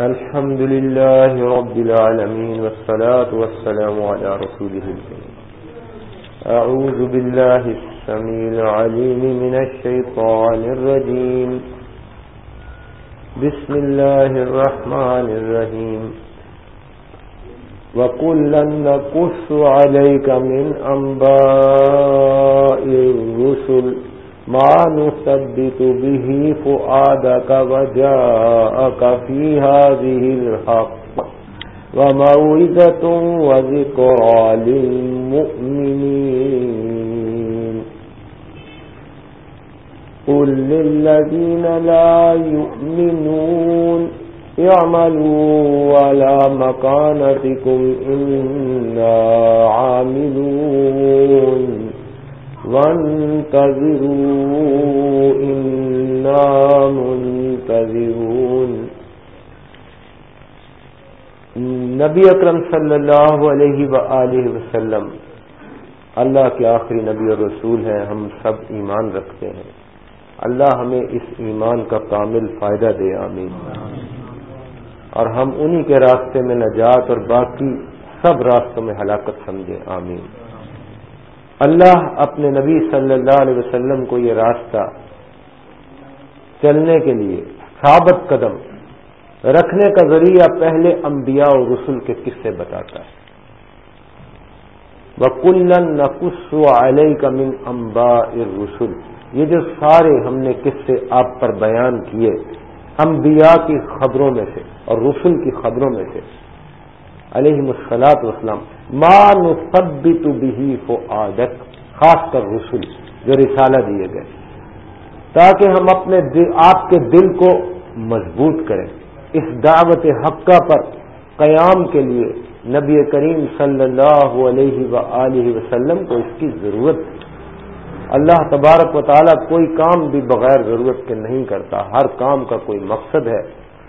الحمد لله رب العالمين والصلاة والسلام على رسوله الكريم. أعوذ بالله السميع العليم من الشيطان الرجيم. بسم الله الرحمن الرحيم. وكلا نقص عليك من أنباء الرسل. ما نثبت به فؤادك وجاءك في هذه الحق وموعظة وذكرى للمؤمنين. قل للذين لا يؤمنون اعملوا على مكانتكم إنا عاملون. وانتظروا إنا منتظرون نبی اکرم صلی اللہ علیہ وآلہ وسلم، اللہ کے آخری نبی اور رسول ہیں، ہم سب ایمان رکھتے ہیں۔ اللہ ہمیں اس ایمان کا کامل فائدہ دے، آمین۔ اور ہم انہی کے راستے میں نجات اور باقی سب راستوں میں ہلاکت سمجھے، آمین۔ اللہ اپنے نبی صلی اللہ علیہ وسلم کو یہ راستہ چلنے کے لیے ثابت قدم رکھنے کا ذریعہ پہلے انبیاء اور رسول کے قصے بتاتا ہے۔ وہ کلن نقص علیہ کا من امبا رسول یہ جو سارے ہم نے قصے آپ پر بیان کیے، انبیاء کی خبروں میں سے اور رسول کی خبروں میں سے علیہ مسلاط وسلم ماں نثبت بھی ہو عادت خاص کر رسول جو رسالہ دیے گئے، تاکہ ہم اپنے دل، آپ کے دل کو مضبوط کریں۔ اس دعوت حقہ پر قیام کے لیے نبی کریم صلی اللہ علیہ و وسلم کو اس کی ضرورت اللہ تبارک و تعالیٰ کوئی کام بھی بغیر ضرورت کے نہیں کرتا، ہر کام کا کوئی مقصد ہے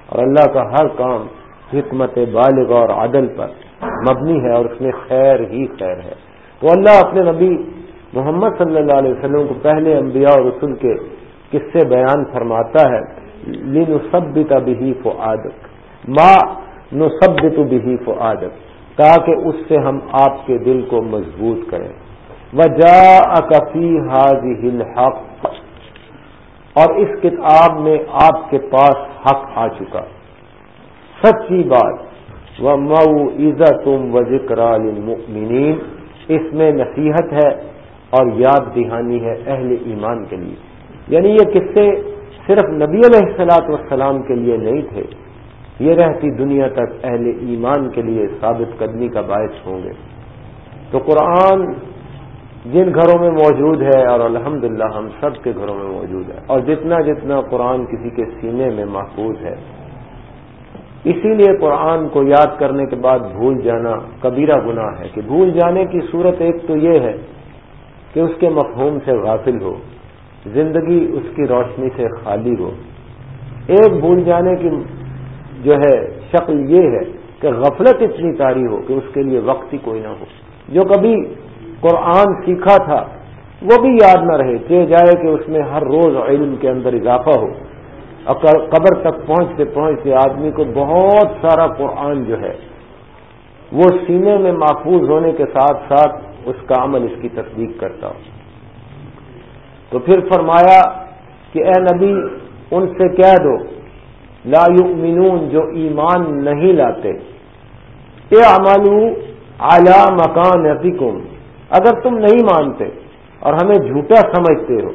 اور اللہ کا ہر کام حکمت بالغ اور عدل پر مبنی ہے اور اس میں خیر ہی خیر ہے۔ تو اللہ اپنے نبی محمد صلی اللہ علیہ وسلم کو پہلے انبیاء اور رسول کے قصے بیان فرماتا ہے۔ لینسبت بھی فو عادت ماں نصبت بھی فو عادت تاکہ اس سے ہم آپ کے دل کو مضبوط کریں۔ وجا اکفی حاضی الحق۔ اور اس کتاب میں آپ کے پاس حق آ چکا۔ سچی بات و مئو عزت و ذکر اس میں نصیحت ہے اور یاد دہانی ہے اہل ایمان کے لیے۔ یعنی یہ قصے صرف نبی علیہ السلاط والسلام کے لیے نہیں تھے، یہ رہتی دنیا تک اہل ایمان کے لیے ثابت قدمی کا باعث ہوں گے۔ تو قرآن جن گھروں میں موجود ہے، اور الحمدللہ ہم سب کے گھروں میں موجود ہے، اور جتنا جتنا قرآن کسی کے سینے میں محفوظ ہے اسی لیے قرآن کو یاد کرنے کے بعد بھول جانا کبیرہ گناہ ہے کہ بھول جانے کی صورت ایک تو یہ ہے کہ اس کے مفہوم سے غافل ہو، زندگی اس کی روشنی سے خالی ہو۔ ایک بھول جانے کی جو ہے شکل یہ ہے کہ غفلت اتنی تاری ہو کہ اس کے لیے وقت ہی کوئی نہ ہو۔ جو کبھی قرآن سیکھا تھا، وہ بھی یاد نہ رہے چہ جائے کہ اس میں ہر روز علم کے اندر اضافہ ہو۔ اور قبر تک پہنچتے پہنچتے آدمی کو بہت سارا قرآن جو ہے وہ سینے میں محفوظ ہونے کے ساتھ ساتھ اس کا عمل اس کی تصدیق کرتا ہو تو پھر فرمایا کہ اے نبی، ان سے کہہ دو، لا یؤمنون جو ایمان نہیں لاتے۔ اے عملو اعلی مکان اگر تم نہیں مانتے اور ہمیں جھوٹا سمجھتے ہو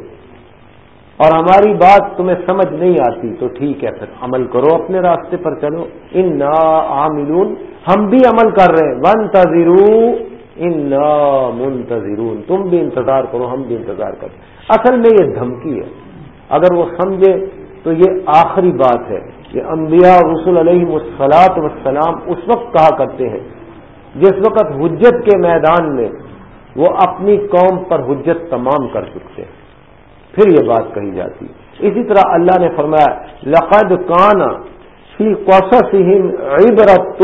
اور ہماری بات تمہیں سمجھ نہیں آتی تو ٹھیک ہے پھر عمل کرو اپنے راستے پر چلو۔ ان نا عاملون۔ ہم بھی عمل کر رہے ہیں۔ ون تذرو ان نا منتظرون۔ تم بھی انتظار کرو، ہم بھی انتظار کریں اصل میں یہ دھمکی ہے۔ اگر وہ سمجھے تو یہ آخری بات ہے۔ کہ انبیاء رسول علیہ مسلاط وسلام اس وقت کہا کرتے ہیں، جس وقت حجت کے میدان میں وہ اپنی قوم پر حجت تمام کر چکتے ہیں۔ پھر یہ بات کہی جاتی۔ اسی طرح اللہ نے فرمایا، لقد کان فی عبرت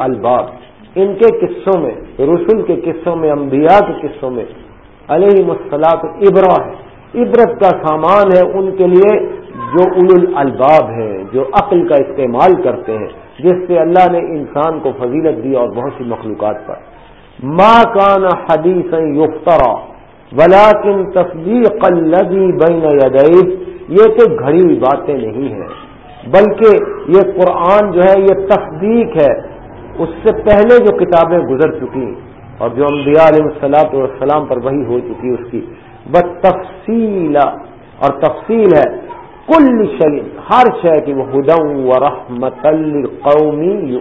الباب ان کے قصوں میں، رسول کے قصوں میں، انبیاء کے قصوں میں علیہ مسلاط ابرا ہے۔ عبرت کا سامان ہے ان کے لیے جو اول الباب ہیں، جو عقل کا استعمال کرتے ہیں، جس سے اللہ نے انسان کو فضیلت دی اور بہت سی مخلوقات پر۔ ما کان حدیث یفترا۔ ولاکن تصدیق الذی بین یدیہ، یہ تو گھڑی ہوئی باتیں نہیں ہیں، بلکہ یہ قرآن جو ہے، یہ تصدیق ہے۔ اس سے پہلے جو کتابیں گزر چکی، اور جو انبیاء علیہ السلاط والسلام پر وہی ہو چکی اس کی بس تفصیل اور تفصیل ہے، کل شعی ہر شے کی وہ ہدم و رحمت القومی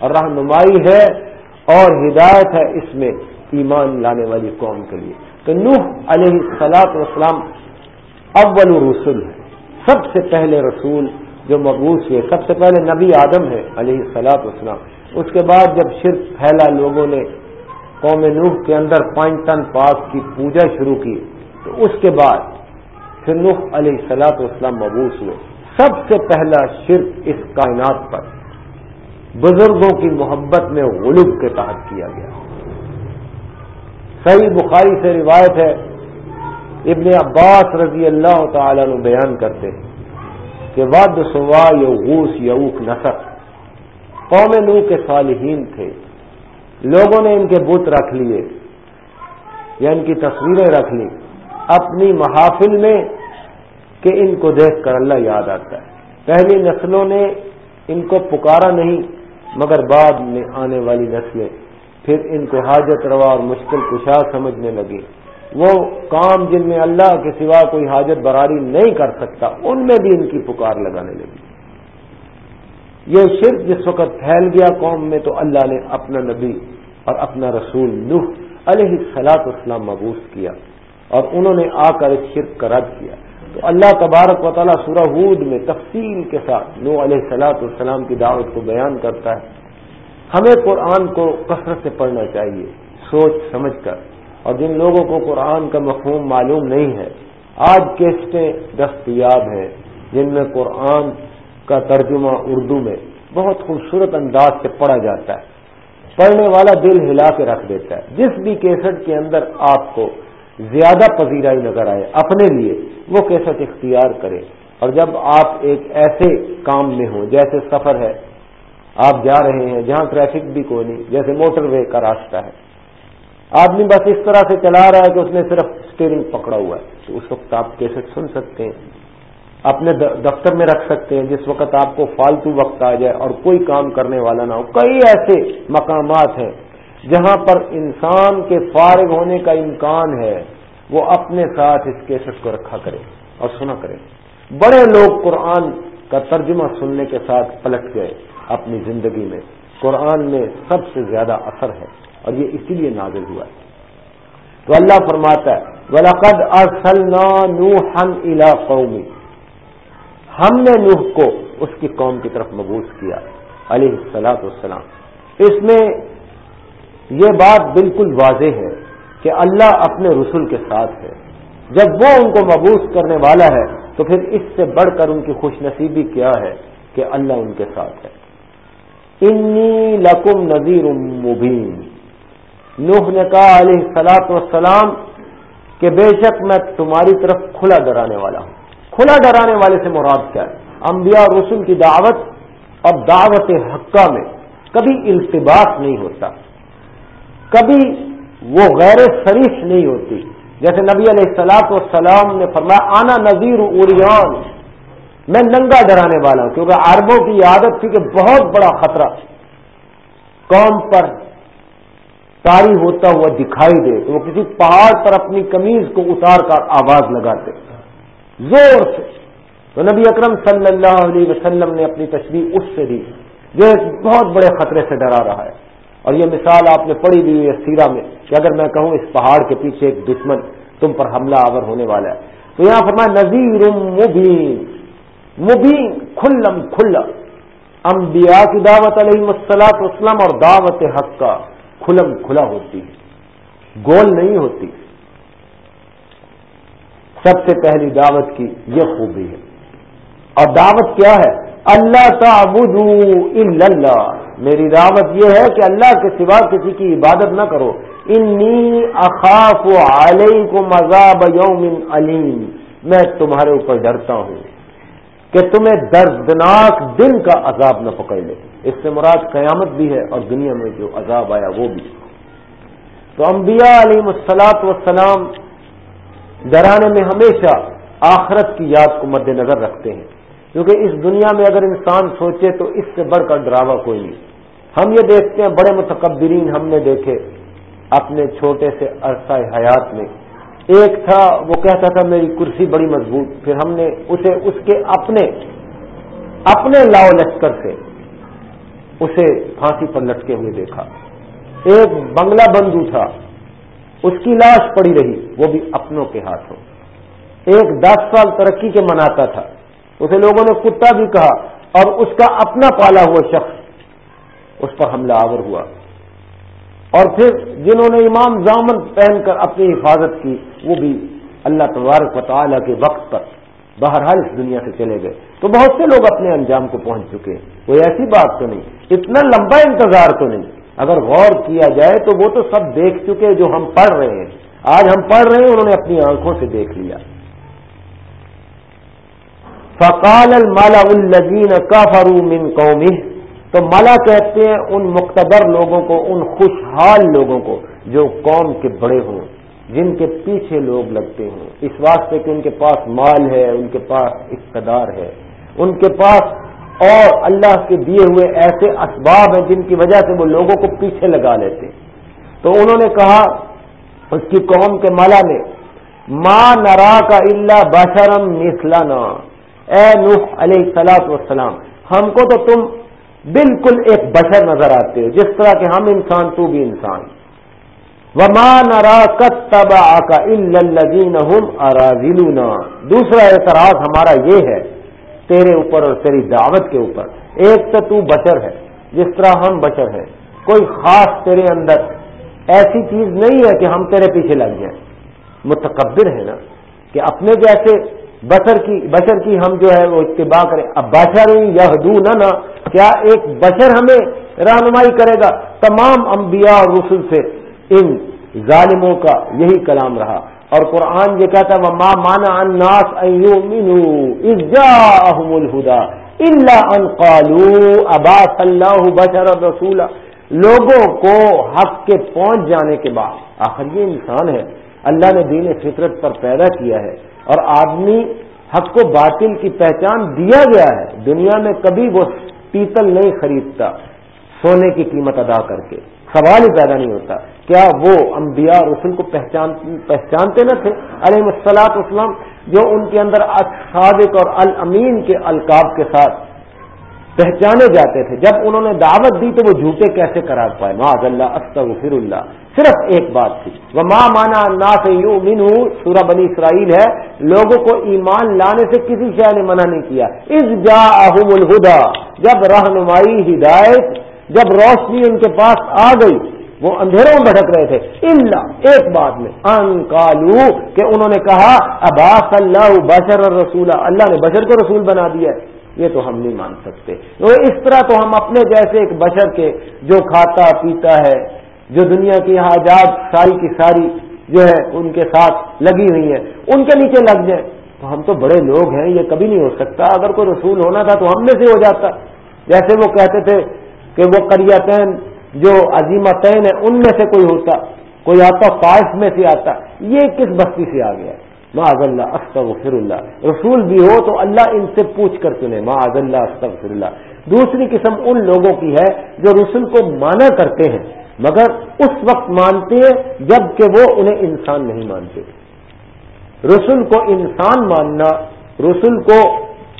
اور رہنمائی ہے اور ہدایت ہے اس میں۔ ایمان لانے والی قوم کے لیے۔ تو نوح علیہ سلاط وسلام اول رسول ہے سب سے پہلے رسول جو مقبوض ہوئے، سب سے پہلے نبی آدم ہے علیہ سلاط وسلام اس کے بعد جب شرک پھیلا، لوگوں نے قوم نوح کے اندر پانچ ٹن پاک کی پوجا شروع کی، تو اس کے بعد پھر نوح علیہ سلاط وسلام مبوس ہوئے۔ سب سے پہلا شرک اس کائنات پر، بزرگوں کی محبت میں غلوب کے تحت کیا گیا۔ صحیح بخاری سے روایت ہے، ابن عباس رضی اللہ تعالی نے بیان کرتے ہیں کہ ود سوا یوغوس یوک نسق۔ قوم نو کے صالحین تھے۔ لوگوں نے ان کے بت رکھ لیے، یا ان کی تصویریں رکھ لی۔ اپنی محافل میں کہ ان کو دیکھ کر اللہ یاد آتا ہے۔ پہلی نسلوں نے ان کو پکارا نہیں، مگر بعد میں آنے والی نسلیں پھر ان کو حاجت روا اور مشکل کشا سمجھنے لگی۔ وہ کام جن میں اللہ کے سوا کوئی حاجت براری نہیں کر سکتا، ان میں بھی ان کی پکار لگانے لگی۔ یہ شرک جس وقت پھیل گیا قوم میں تو اللہ نے اپنا نبی اور اپنا رسول نوح علیہ سلاط اسلام مبوس کیا اور انہوں نے آ کر اس شرک کا رد کیا۔ تو اللہ تبارک و تعالیٰ سورہ ہود میں تفصیل کے ساتھ نو علیہ سلاۃ السلام کی دعوت کو بیان کرتا ہے۔ ہمیں قرآن کو کثرت سے پڑھنا چاہیے، سوچ سمجھ کر۔ اور جن لوگوں کو قرآن کا مفہوم معلوم نہیں ہے، آج کیسٹیں دستیاب ہیں جن میں قرآن کا ترجمہ اردو میں بہت خوبصورت انداز سے پڑھا جاتا ہے۔ پڑھنے والا دل ہلا کے رکھ دیتا ہے۔ جس بھی کیسٹ کے اندر آپ کو زیادہ پذیرائی نظر آئے، اپنے لیے وہ کیسٹ اختیار کرے۔ اور جب آپ ایک ایسے کام میں ہوں، جیسے سفر ہے آپ جا رہے ہیں، جہاں ٹریفک بھی کوئی نہیں، جیسے موٹر وے کا راستہ ہے۔ آدمی بس اس طرح سے چلا رہا ہے کہ اس نے صرف اسٹیئرنگ پکڑا ہوا ہے۔ تو اس وقت آپ کیسٹ سن سکتے ہیں؟ اپنے دفتر میں رکھ سکتے ہیں، جس وقت آپ کو فالتو وقت آ جائے اور کوئی کام کرنے والا نہ ہو۔ کئی ایسے مقامات ہیں جہاں پر انسان کے فارغ ہونے کا امکان ہے۔ وہ اپنے ساتھ اس کیسٹ کو رکھا کرے اور سنا کرے۔ بڑے لوگ قرآن کا ترجمہ سننے کے ساتھ پلٹ گئے۔ اپنی زندگی میں قرآن میں سب سے زیادہ اثر ہے اور یہ اسی لیے نازل ہوا ہے۔ تو اللہ فرماتا ہے ولاقد ارسلنا نوحن الى قومی ہم نے نوح کو اس کی قوم کی طرف مبوس کیا، علیہ السلاط والسلام۔ اس میں یہ بات بالکل واضح ہے کہ اللہ اپنے رسول کے ساتھ ہے۔ جب وہ ان کو مبوس کرنے والا ہے، تو پھر اس سے بڑھ کر ان کی خوش نصیبی کیا ہے کہ اللہ ان کے ساتھ ہے۔ انی لکم نذیر مبین۔ نوح نے کہا علیہ سلاط وسلام کہ بے شک میں تمہاری طرف کھلا ڈرانے والا ہوں۔ کھلا ڈرانے والے سے مراد کیا ہے؟ انبیاء رسول کی دعوت اور دعوت حقہ میں کبھی التباس نہیں ہوتا، کبھی وہ غیر شریف نہیں ہوتی۔ جیسے نبی علیہ السلاط والسلام نے فرمایا، آنا نذیر اریان میں ننگا ڈرانے والا ہوں، کیونکہ عربوں کی عادت تھی کہ بہت بڑا خطرہ قوم پر تاری ہوتا ہوا دکھائی دے تو وہ کسی پہاڑ پر اپنی کمیز کو اتار کر آواز لگاتے۔ زور سے۔ تو نبی اکرم صلی اللہ علیہ وسلم نے اپنی تصویر اس سے دی، جو ایک بہت بڑے خطرے سے ڈرا رہا ہے۔ اور یہ مثال آپ نے پڑھی ہوئی ہے سیرا میں، کہ اگر میں کہوں اس پہاڑ کے پیچھے ایک دشمن تم پر حملہ آور ہونے والا ہے، تو یہاں فرمایا نذیر مبین۔ مبین، کھلم کھلا انبیاء کی دعوت علیہ مسلاط اسلم اور دعوت حق کا کھلم کھلا ہوتی ہے، گول نہیں ہوتی۔ سب سے پہلی دعوت کی یہ خوبی ہے۔ اور دعوت کیا ہے؟ اللہ تعبدو الا اللہ۔ میری دعوت یہ ہے کہ اللہ کے سوا کسی کی عبادت نہ کرو۔ انی اخاف علیکم عذاب یوم علیم۔ میں تمہارے اوپر ڈرتا ہوں۔ کہ تمہیں دردناک دن کا عذاب نہ پکڑ لے۔ اس سے مراد قیامت بھی ہے اور دنیا میں جو عذاب آیا وہ بھی۔ تو انبیاء علیہ السلاط وسلام ڈرانے میں ہمیشہ آخرت کی یاد کو مد نظر رکھتے ہیں۔ کیونکہ اس دنیا میں اگر انسان سوچے تو اس سے بڑھ کر ڈراوا کوئی نہیں۔ ہم یہ دیکھتے ہیں، بڑے متقبرین ہم نے دیکھے اپنے چھوٹے سے عرصہ حیات میں۔ ایک تھا، وہ کہتا تھا، میری کرسی بڑی مضبوط۔ پھر ہم نے اسے، اس کے اپنے اپنے لاؤ لشکر سے اسے پھانسی پر لٹکے ہوئے دیکھا۔ ایک بنگلہ بندو تھا۔ اس کی لاش پڑی رہی، وہ بھی اپنوں کے ہاتھوں۔ ایک دس سال ترقی کے مناتا تھا۔ اسے لوگوں نے کتا بھی کہا، اور اس کا اپنا پالا ہوا شخص، اس پر حملہ آور ہوا۔ اور پھر جنہوں نے امام زامن پہن کر اپنی حفاظت کی، وہ بھی اللہ تبارک و تعالیٰ کے وقت پر بہرحال اس دنیا سے چلے گئے۔ تو بہت سے لوگ اپنے انجام کو پہنچ چکے ہیں۔ کوئی ایسی بات تو نہیں۔ اتنا لمبا انتظار تو نہیں۔ اگر غور کیا جائے تو وہ تو سب دیکھ چکے جو ہم پڑھ رہے ہیں۔ آج ہم پڑھ رہے ہیں، انہوں نے اپنی آنکھوں سے دیکھ لیا۔ فقال المالا الزین کافرو من قومی تو ملا کہتے ہیں ان مقتدر لوگوں کو، ان خوشحال لوگوں کو جو قوم کے بڑے ہوں، جن کے پیچھے لوگ لگتے ہوں۔ اس واسطے کہ ان کے پاس مال ہے، ان کے پاس اقتدار ہے۔ ان کے پاس اور اللہ کے دیے ہوئے ایسے اسباب ہیں جن کی وجہ سے وہ لوگوں کو پیچھے لگا لیتے تو انہوں نے کہا، اس کی قوم کے مالا نے ماں نرا کا اللہ بشرم مسلانا اے نوح علیہ سلاط وسلام ہم کو تو تم بالکل ایک بشر نظر آتے ہو جس طرح کہ ہم انسان، تو بھی انسان۔ وما نرا تبا کا اراضیلونا دوسرا اعتراض ہمارا یہ ہے، تیرے اوپر اور تیری دعوت کے اوپر۔ ایک تو تو بشر ہے، جس طرح ہم بشر ہیں۔ کوئی خاص تیرے اندر ایسی چیز نہیں ہے کہ ہم تیرے پیچھے لگ جائیں۔ متکبر ہے نا، کہ اپنے جیسے بشر کی بشر کی ہم جو ہے وہ اتباع کریں۔ اب بشر یا نہ کیا ایک بشر ہمیں رہنمائی کرے گا؟ تمام انبیاء اور رسول سے۔ ان ظالموں کا یہی کلام رہا۔ اور قرآن یہ کہتا وہ ماں مانا اناس الہدا اللہ ان قالو اباس اللہ بشر رسول لوگوں کو حق کے پہنچ جانے کے بعد۔ آخر یہ انسان ہے۔ اللہ نے دین فطرت پر پیدا کیا ہے۔ اور آدمی حق کو باطل کی پہچان دیا گیا ہے، دنیا میں کبھی وہ پیتل نہیں خریدتا، سونے کی قیمت ادا کر کے۔ سوال ہی پیدا نہیں ہوتا، کیا وہ انبیاء اور رسول کو پہچان پہچانتے نہ تھے؟ علیہ السلاط اسلام جو ان کے اندر صادق اور الامین کے القاب کے ساتھ پہچانے جاتے تھے۔ جب انہوں نے دعوت دی تو وہ جھوٹے کیسے کرا پائے؟ معذ اللہ استغفر اللہ۔ صرف ایک بات تھی۔ وہ ماں مانا نا سے یو من سورہ بنی اسرائیل ہے۔ لوگوں کو ایمان لانے سے کسی شہر نے منع نہیں کیا۔ اس جا الہدا جب رہنمائی، ہدایت، جب روشنی ان کے پاس آ گئی، وہ اندھیروں میں بھٹک رہے تھے۔ اللہ ایک بات میں۔ ان کالو کہ انہوں نے کہا، اباس اللہ بشر رسولہ اللہ نے بشر کو رسول بنا دیا ہے۔ یہ تو ہم نہیں مان سکتے۔ تو اس طرح تو ہم اپنے جیسے ایک بشر کے جو کھاتا پیتا ہے، جو دنیا کی حاجات ساری کی ساری جو ہے ان کے ساتھ لگی ہوئی ہیں، ان کے نیچے لگ جائیں۔ تو ہم تو بڑے لوگ ہیں، یہ کبھی نہیں ہو سکتا۔ اگر کوئی رسول ہونا تھا تو ہم میں سے ہو جاتا۔ جیسے وہ کہتے تھے کہ وہ کریاتین جو عظیمتین ہے ان میں سے کوئی ہوتا۔ کوئی آتا فائف میں سے آتا۔ یہ کس بستی سے آ گیا؟ معذ اللہ استغفر اللہ رسول بھی ہو تو اللہ ان سے پوچھ کر چنے معذ اللہ استغفر اللہ دوسری قسم ان لوگوں کی ہے جو رسول کو مانا کرتے ہیں، مگر اس وقت مانتے ہیں جبکہ وہ انہیں انسان نہیں مانتے۔ رسول کو انسان ماننا، رسول کو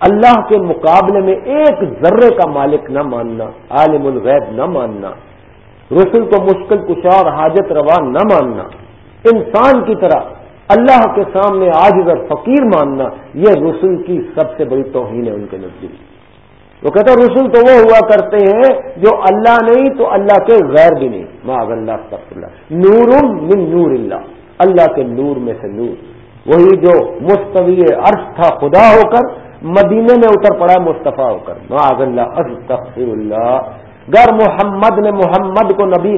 اللہ کے مقابلے میں ایک ذرے کا مالک نہ ماننا، عالم الغیب نہ ماننا۔ رسول کو مشکل کشار حاجت روا نہ ماننا۔ انسان کی طرح اللہ کے سامنے آج اگر فقیر ماننا، یہ رسول کی سب سے بڑی توہین ہے ان کے نزدیک۔ وہ کہتا رسول تو وہ ہوا کرتے ہیں جو اللہ نہیں تو اللہ کے غیر بھی نہیں۔ ماں اللہ اللہ۔ نور من نور اللہ۔ اللہ کے نور میں سے نور۔ وہی جو مستوی عرش تھا خدا ہو کر، مدینے میں اتر پڑا مصطفیٰ ہو کر۔ ماں اللہ، استغفر اللہ۔ گر محمد نے محمد کو نبی،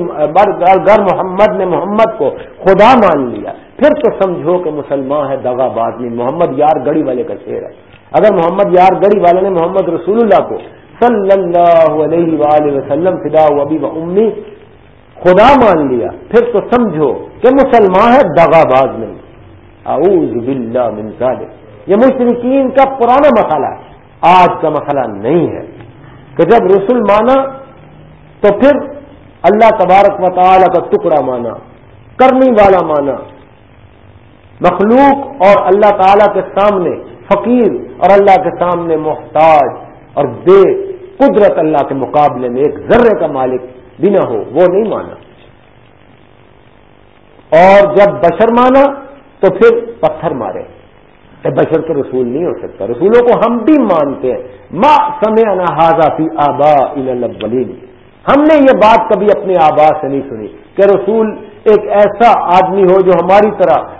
گر محمد نے محمد کو خدا مان لیا۔ پھر تو سمجھو کہ مسلمان ہے دگا باز نہیں محمد یار گڑی والے کا شعر ہے۔ اگر محمد یار گڑی والے نے محمد رسول اللہ کو صلی اللہ علیہ وآلہ وسلم، فدا ابی و امی، خدا مان لیا، پھر تو سمجھو کہ مسلمان ہے دگا باز نہیں اعوذ باللہ من ذالک۔ یہ مشرقین کا پرانا مسئلہ ہے، آج کا مسئلہ نہیں ہے۔ کہ جب رسول مانا تو پھر اللہ تبارک و تعالی کا ٹکڑا مانا، کرنی والا مانا۔ مخلوق اور اللہ تعالی کے سامنے فقیر اور اللہ کے سامنے محتاج اور بے قدرت اللہ کے مقابلے میں ایک ذرے کا مالک بنا ہو، وہ نہیں مانا۔ اور جب بشر مانا تو پھر پتھر مارے۔ بشر تو رسول نہیں ہو سکتا، رسولوں کو ہم بھی مانتے ہیں۔ ما سمے انحاظہ فی آبا الاولین ہم نے یہ بات کبھی اپنے آبا سے نہیں سنی کہ رسول ایک ایسا آدمی ہو جو ہماری طرح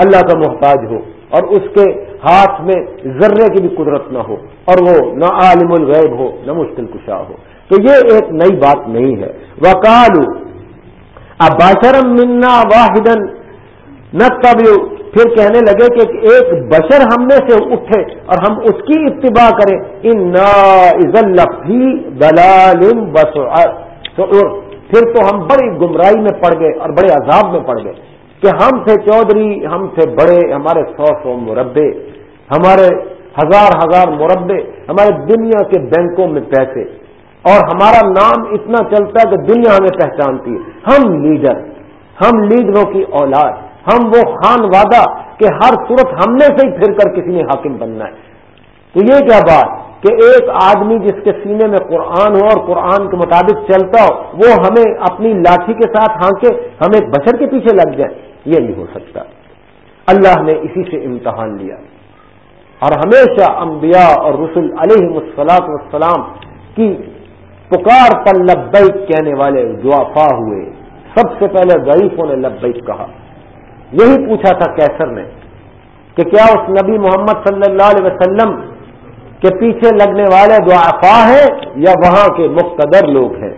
اللہ کا محتاج ہو اور اس کے ہاتھ میں ذرے کی بھی قدرت نہ ہو اور وہ نہ عالم الغیب ہو، نہ مشکل کشا ہو۔ تو یہ ایک نئی بات نہیں ہے۔ وکالو اب باشرم منا واحد نہ پھر کہنے لگے کہ ایک بشر ہم میں سے اٹھے اور ہم اس کی اتباع کریں۔ ان دلال بس پھر تو ہم بڑی گمراہی میں پڑ گئے اور بڑے عذاب میں پڑ گئے۔ کہ ہم تھے چودھری، ہم تھے بڑے، ہمارے سو سو مربے ہمارے ہزار ہزار مربے ہمارے دنیا کے بینکوں میں پیسے۔ اور ہمارا نام اتنا چلتا ہے کہ دنیا ہمیں پہچانتی ہے۔ ہم لیڈر، ہم لیڈروں کی اولاد، ہم وہ خان وعدہ کہ ہر صورت ہم نے سے ہی پھر کر کسی نے حاکم بننا ہے۔ تو یہ کیا بات کہ ایک آدمی جس کے سینے میں قرآن ہو اور قرآن کے مطابق چلتا ہو، وہ ہمیں اپنی لاٹھی کے ساتھ ہانکے، ہم ایک بشر کے پیچھے لگ جائیں۔ یہ نہیں ہو سکتا۔ اللہ نے اسی سے امتحان لیا۔ اور ہمیشہ انبیاء اور رسول علیہ مسلاط والسلام کی پکار پر لبیک کہنے والے دعافا ہوئے۔ سب سے پہلے ضعیفوں نے لبیک کہا۔ یہی پوچھا تھا کیسر نے کہ کیا اس نبی محمد صلی اللہ علیہ وسلم کے پیچھے لگنے والے دعافا ہیں یا وہاں کے مقتدر لوگ ہیں؟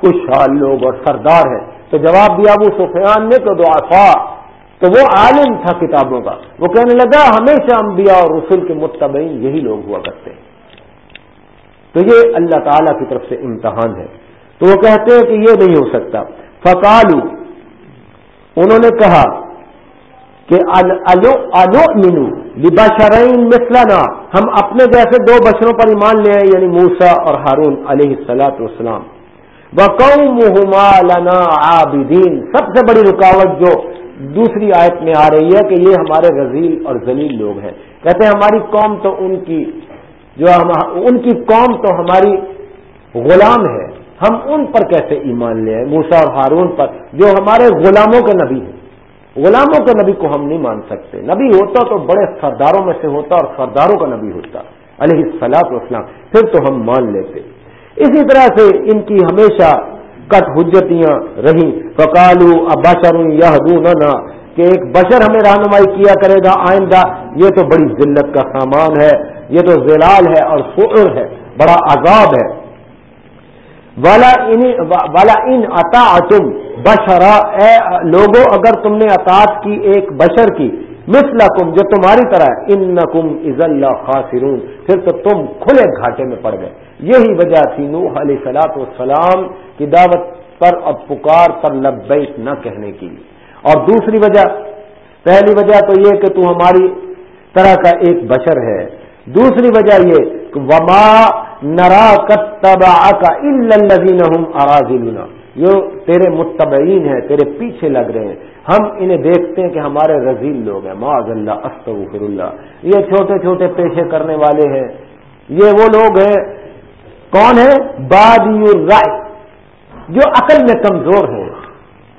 خوشحال لوگ اور سردار ہیں۔ تو جواب دیا ابو سفیان نے تو دعا تو وہ عالم تھا کتابوں کا۔ وہ کہنے لگا، ہمیشہ انبیاء اور رسول کے متبعین یہی لوگ ہوا کرتے۔ ہیں تو یہ اللہ تعالی کی طرف سے امتحان ہے۔ تو وہ کہتے ہیں کہ یہ نہیں ہو سکتا۔ فکالو انہوں نے کہا کہ مینو لباشرین مثلانا ہم اپنے جیسے دو بشروں پر ایمان لے آئے یعنی موسا اور ہارون علیہ السلاط والسلام۔ بقوما لنا عابدین سب سے بڑی رکاوٹ جو دوسری آیت میں آ رہی ہے کہ یہ ہمارے رضیل اور ذلیل لوگ ہیں۔ کہتے ہیں ہماری قوم تو ان کی جو ان کی قوم تو ہماری غلام ہے۔ ہم ان پر کیسے ایمان لے موسا اور ہارون پر، جو ہمارے غلاموں کے نبی ہیں۔ غلاموں کے نبی کو ہم نہیں مان سکتے۔ نبی ہوتا تو بڑے سرداروں میں سے ہوتا اور سرداروں کا نبی ہوتا، علیہ السلاط وسلام پھر تو ہم مان لیتے۔ اسی طرح سے ان کی ہمیشہ کٹ حجتیاں رہی فکالو ابشر یا کہ ایک بشر ہمیں رہنمائی کیا کرے گا آئندہ۔ یہ تو بڑی ذلت کا سامان ہے، یہ تو زلال ہے اور فعر ہے، بڑا عذاب ہے۔ والا ان عطا تم بشرا۔ اے لوگوں اگر تم نے اطاط کی ایک بشر کی مثلا کم جو تمہاری طرح ان نقم از اللہ خاصرون پھر تو تم کھلے گھاٹے میں پڑ گئے۔ یہی وجہ تھی نوح علیہ سلاط والسلام کی دعوت پر اور پکار پر لبیک نہ کہنے کی۔ اور دوسری وجہ، پہلی وجہ تو یہ کہ تو ہماری طرح کا ایک بشر ہے۔ دوسری وجہ یہ کہ وما نرا کتبا کا اراضی یہ تیرے متبعین ہیں، تیرے پیچھے لگ رہے ہیں۔ ہم انہیں دیکھتے ہیں کہ ہمارے رضیل لوگ ہیں. معذ اللہ، استغفر اللہ. یہ چھوٹے چھوٹے پیشے کرنے والے ہیں. یہ وہ لوگ ہیں، کون ہے بادی رائے. جو عقل میں کمزور ہے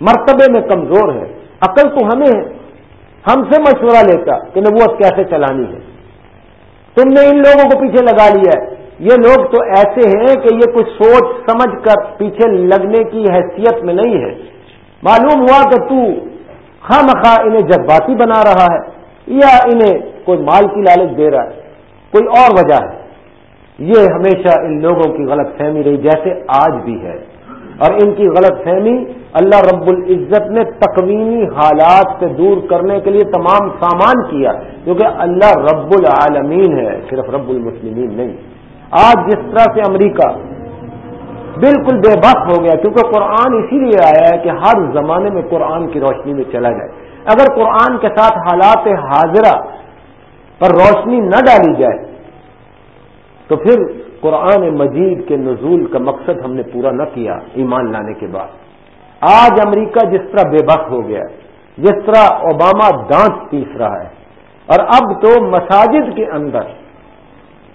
مرتبے میں کمزور ہے عقل تو ہمیں ہے. ہم سے مشورہ لیتا کہ نبوت کیسے چلانی ہے. تم نے ان لوگوں کو پیچھے لگا لیا ہے. یہ لوگ تو ایسے ہیں کہ یہ کچھ سوچ سمجھ کر پیچھے لگنے کی حیثیت میں نہیں ہے. معلوم ہوا کہ تو خواہ مخواہ انہیں جذباتی بنا رہا ہے، یا انہیں کوئی مال کی لالچ دے رہا ہے، کوئی اور وجہ ہے۔ یہ ہمیشہ ان لوگوں کی غلط فہمی رہی جیسے آج بھی ہے۔ اور ان کی غلط فہمی اللہ رب العزت نے تقویمی حالات سے دور کرنے کے لیے تمام سامان کیا، کیونکہ اللہ رب العالمین ہے، صرف رب المسلمین نہیں۔ آج جس طرح سے امریکہ بالکل بے بس ہو گیا، کیونکہ قرآن اسی لیے آیا ہے کہ ہر زمانے میں قرآن کی روشنی میں چلا جائے۔ اگر قرآن کے ساتھ حالات حاضرہ پر روشنی نہ ڈالی جائے، تو پھر قرآن مجید کے نزول کا مقصد ہم نے پورا نہ کیا ایمان لانے کے بعد۔ آج امریکہ جس طرح بے بس ہو گیا، جس طرح اوباما دانت پیس رہا ہے، اور اب تو مساجد کے اندر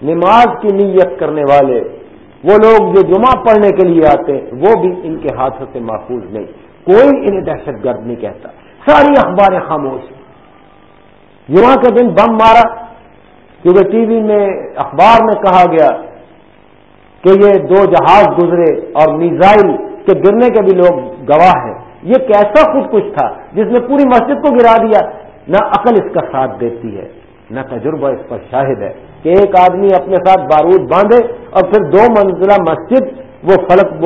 نماز کی نیت کرنے والے وہ لوگ جو جمعہ پڑھنے کے لیے آتے ہیں، وہ بھی ان کے ہاتھوں سے محفوظ نہیں۔ کوئی انہیں دہشت گرد نہیں کہتا۔ ساری اخباریں خاموش جمعہ کے دن بم مارا، کیونکہ ٹی وی میں، اخبار میں کہا گیا کہ یہ دو جہاز گزرے اور میزائل کے گرنے کے بھی لوگ گواہ ہیں۔ یہ کیسا خود کچھ تھا؟ جس نے پوری مسجد کو گرا دیا۔ نہ عقل اس کا ساتھ دیتی ہے، نہ تجربہ اس پر شاہد ہے۔ کہ ایک آدمی اپنے ساتھ بارود باندھے اور پھر دو منزلہ مسجد وہ فلک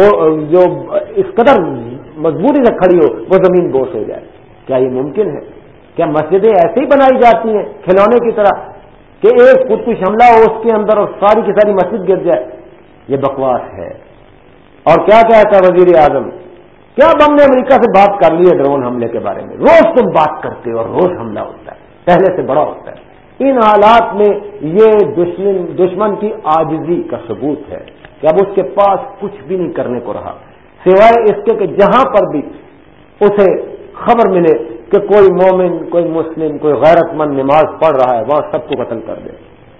جو اس قدر مضبوطی سے کھڑی ہو، وہ زمین بوس ہو جائے۔ کیا یہ ممکن ہے؟ کیا مسجدیں ایسے ہی بنائی جاتی ہیں کھلونے کی طرح کہ ایک خود کچھ حملہ ہو، اس کے اندر اور ساری کی ساری مسجد گر جائے؟ یہ بکواس ہے۔ اور کیا کہتا ہے وزیر اعظم؟ کیا اب ہم نے امریکہ سے بات کر لی ہے ڈرون حملے کے بارے میں؟ روز تم بات کرتے ہو اور روز حملہ ہوتا ہے۔ پہلے سے بڑا ہوتا ہے۔ ان حالات میں یہ دشمن دشمن کی آجزی کا ثبوت ہے کہ اب اس کے پاس کچھ بھی نہیں کرنے کو رہا۔ سوائے اس کے کہ جہاں پر بھی اسے خبر ملے کہ کوئی مومن، کوئی مسلم، کوئی غیرت مند نماز پڑھ رہا ہے وہاں سب کو قتل کر دے،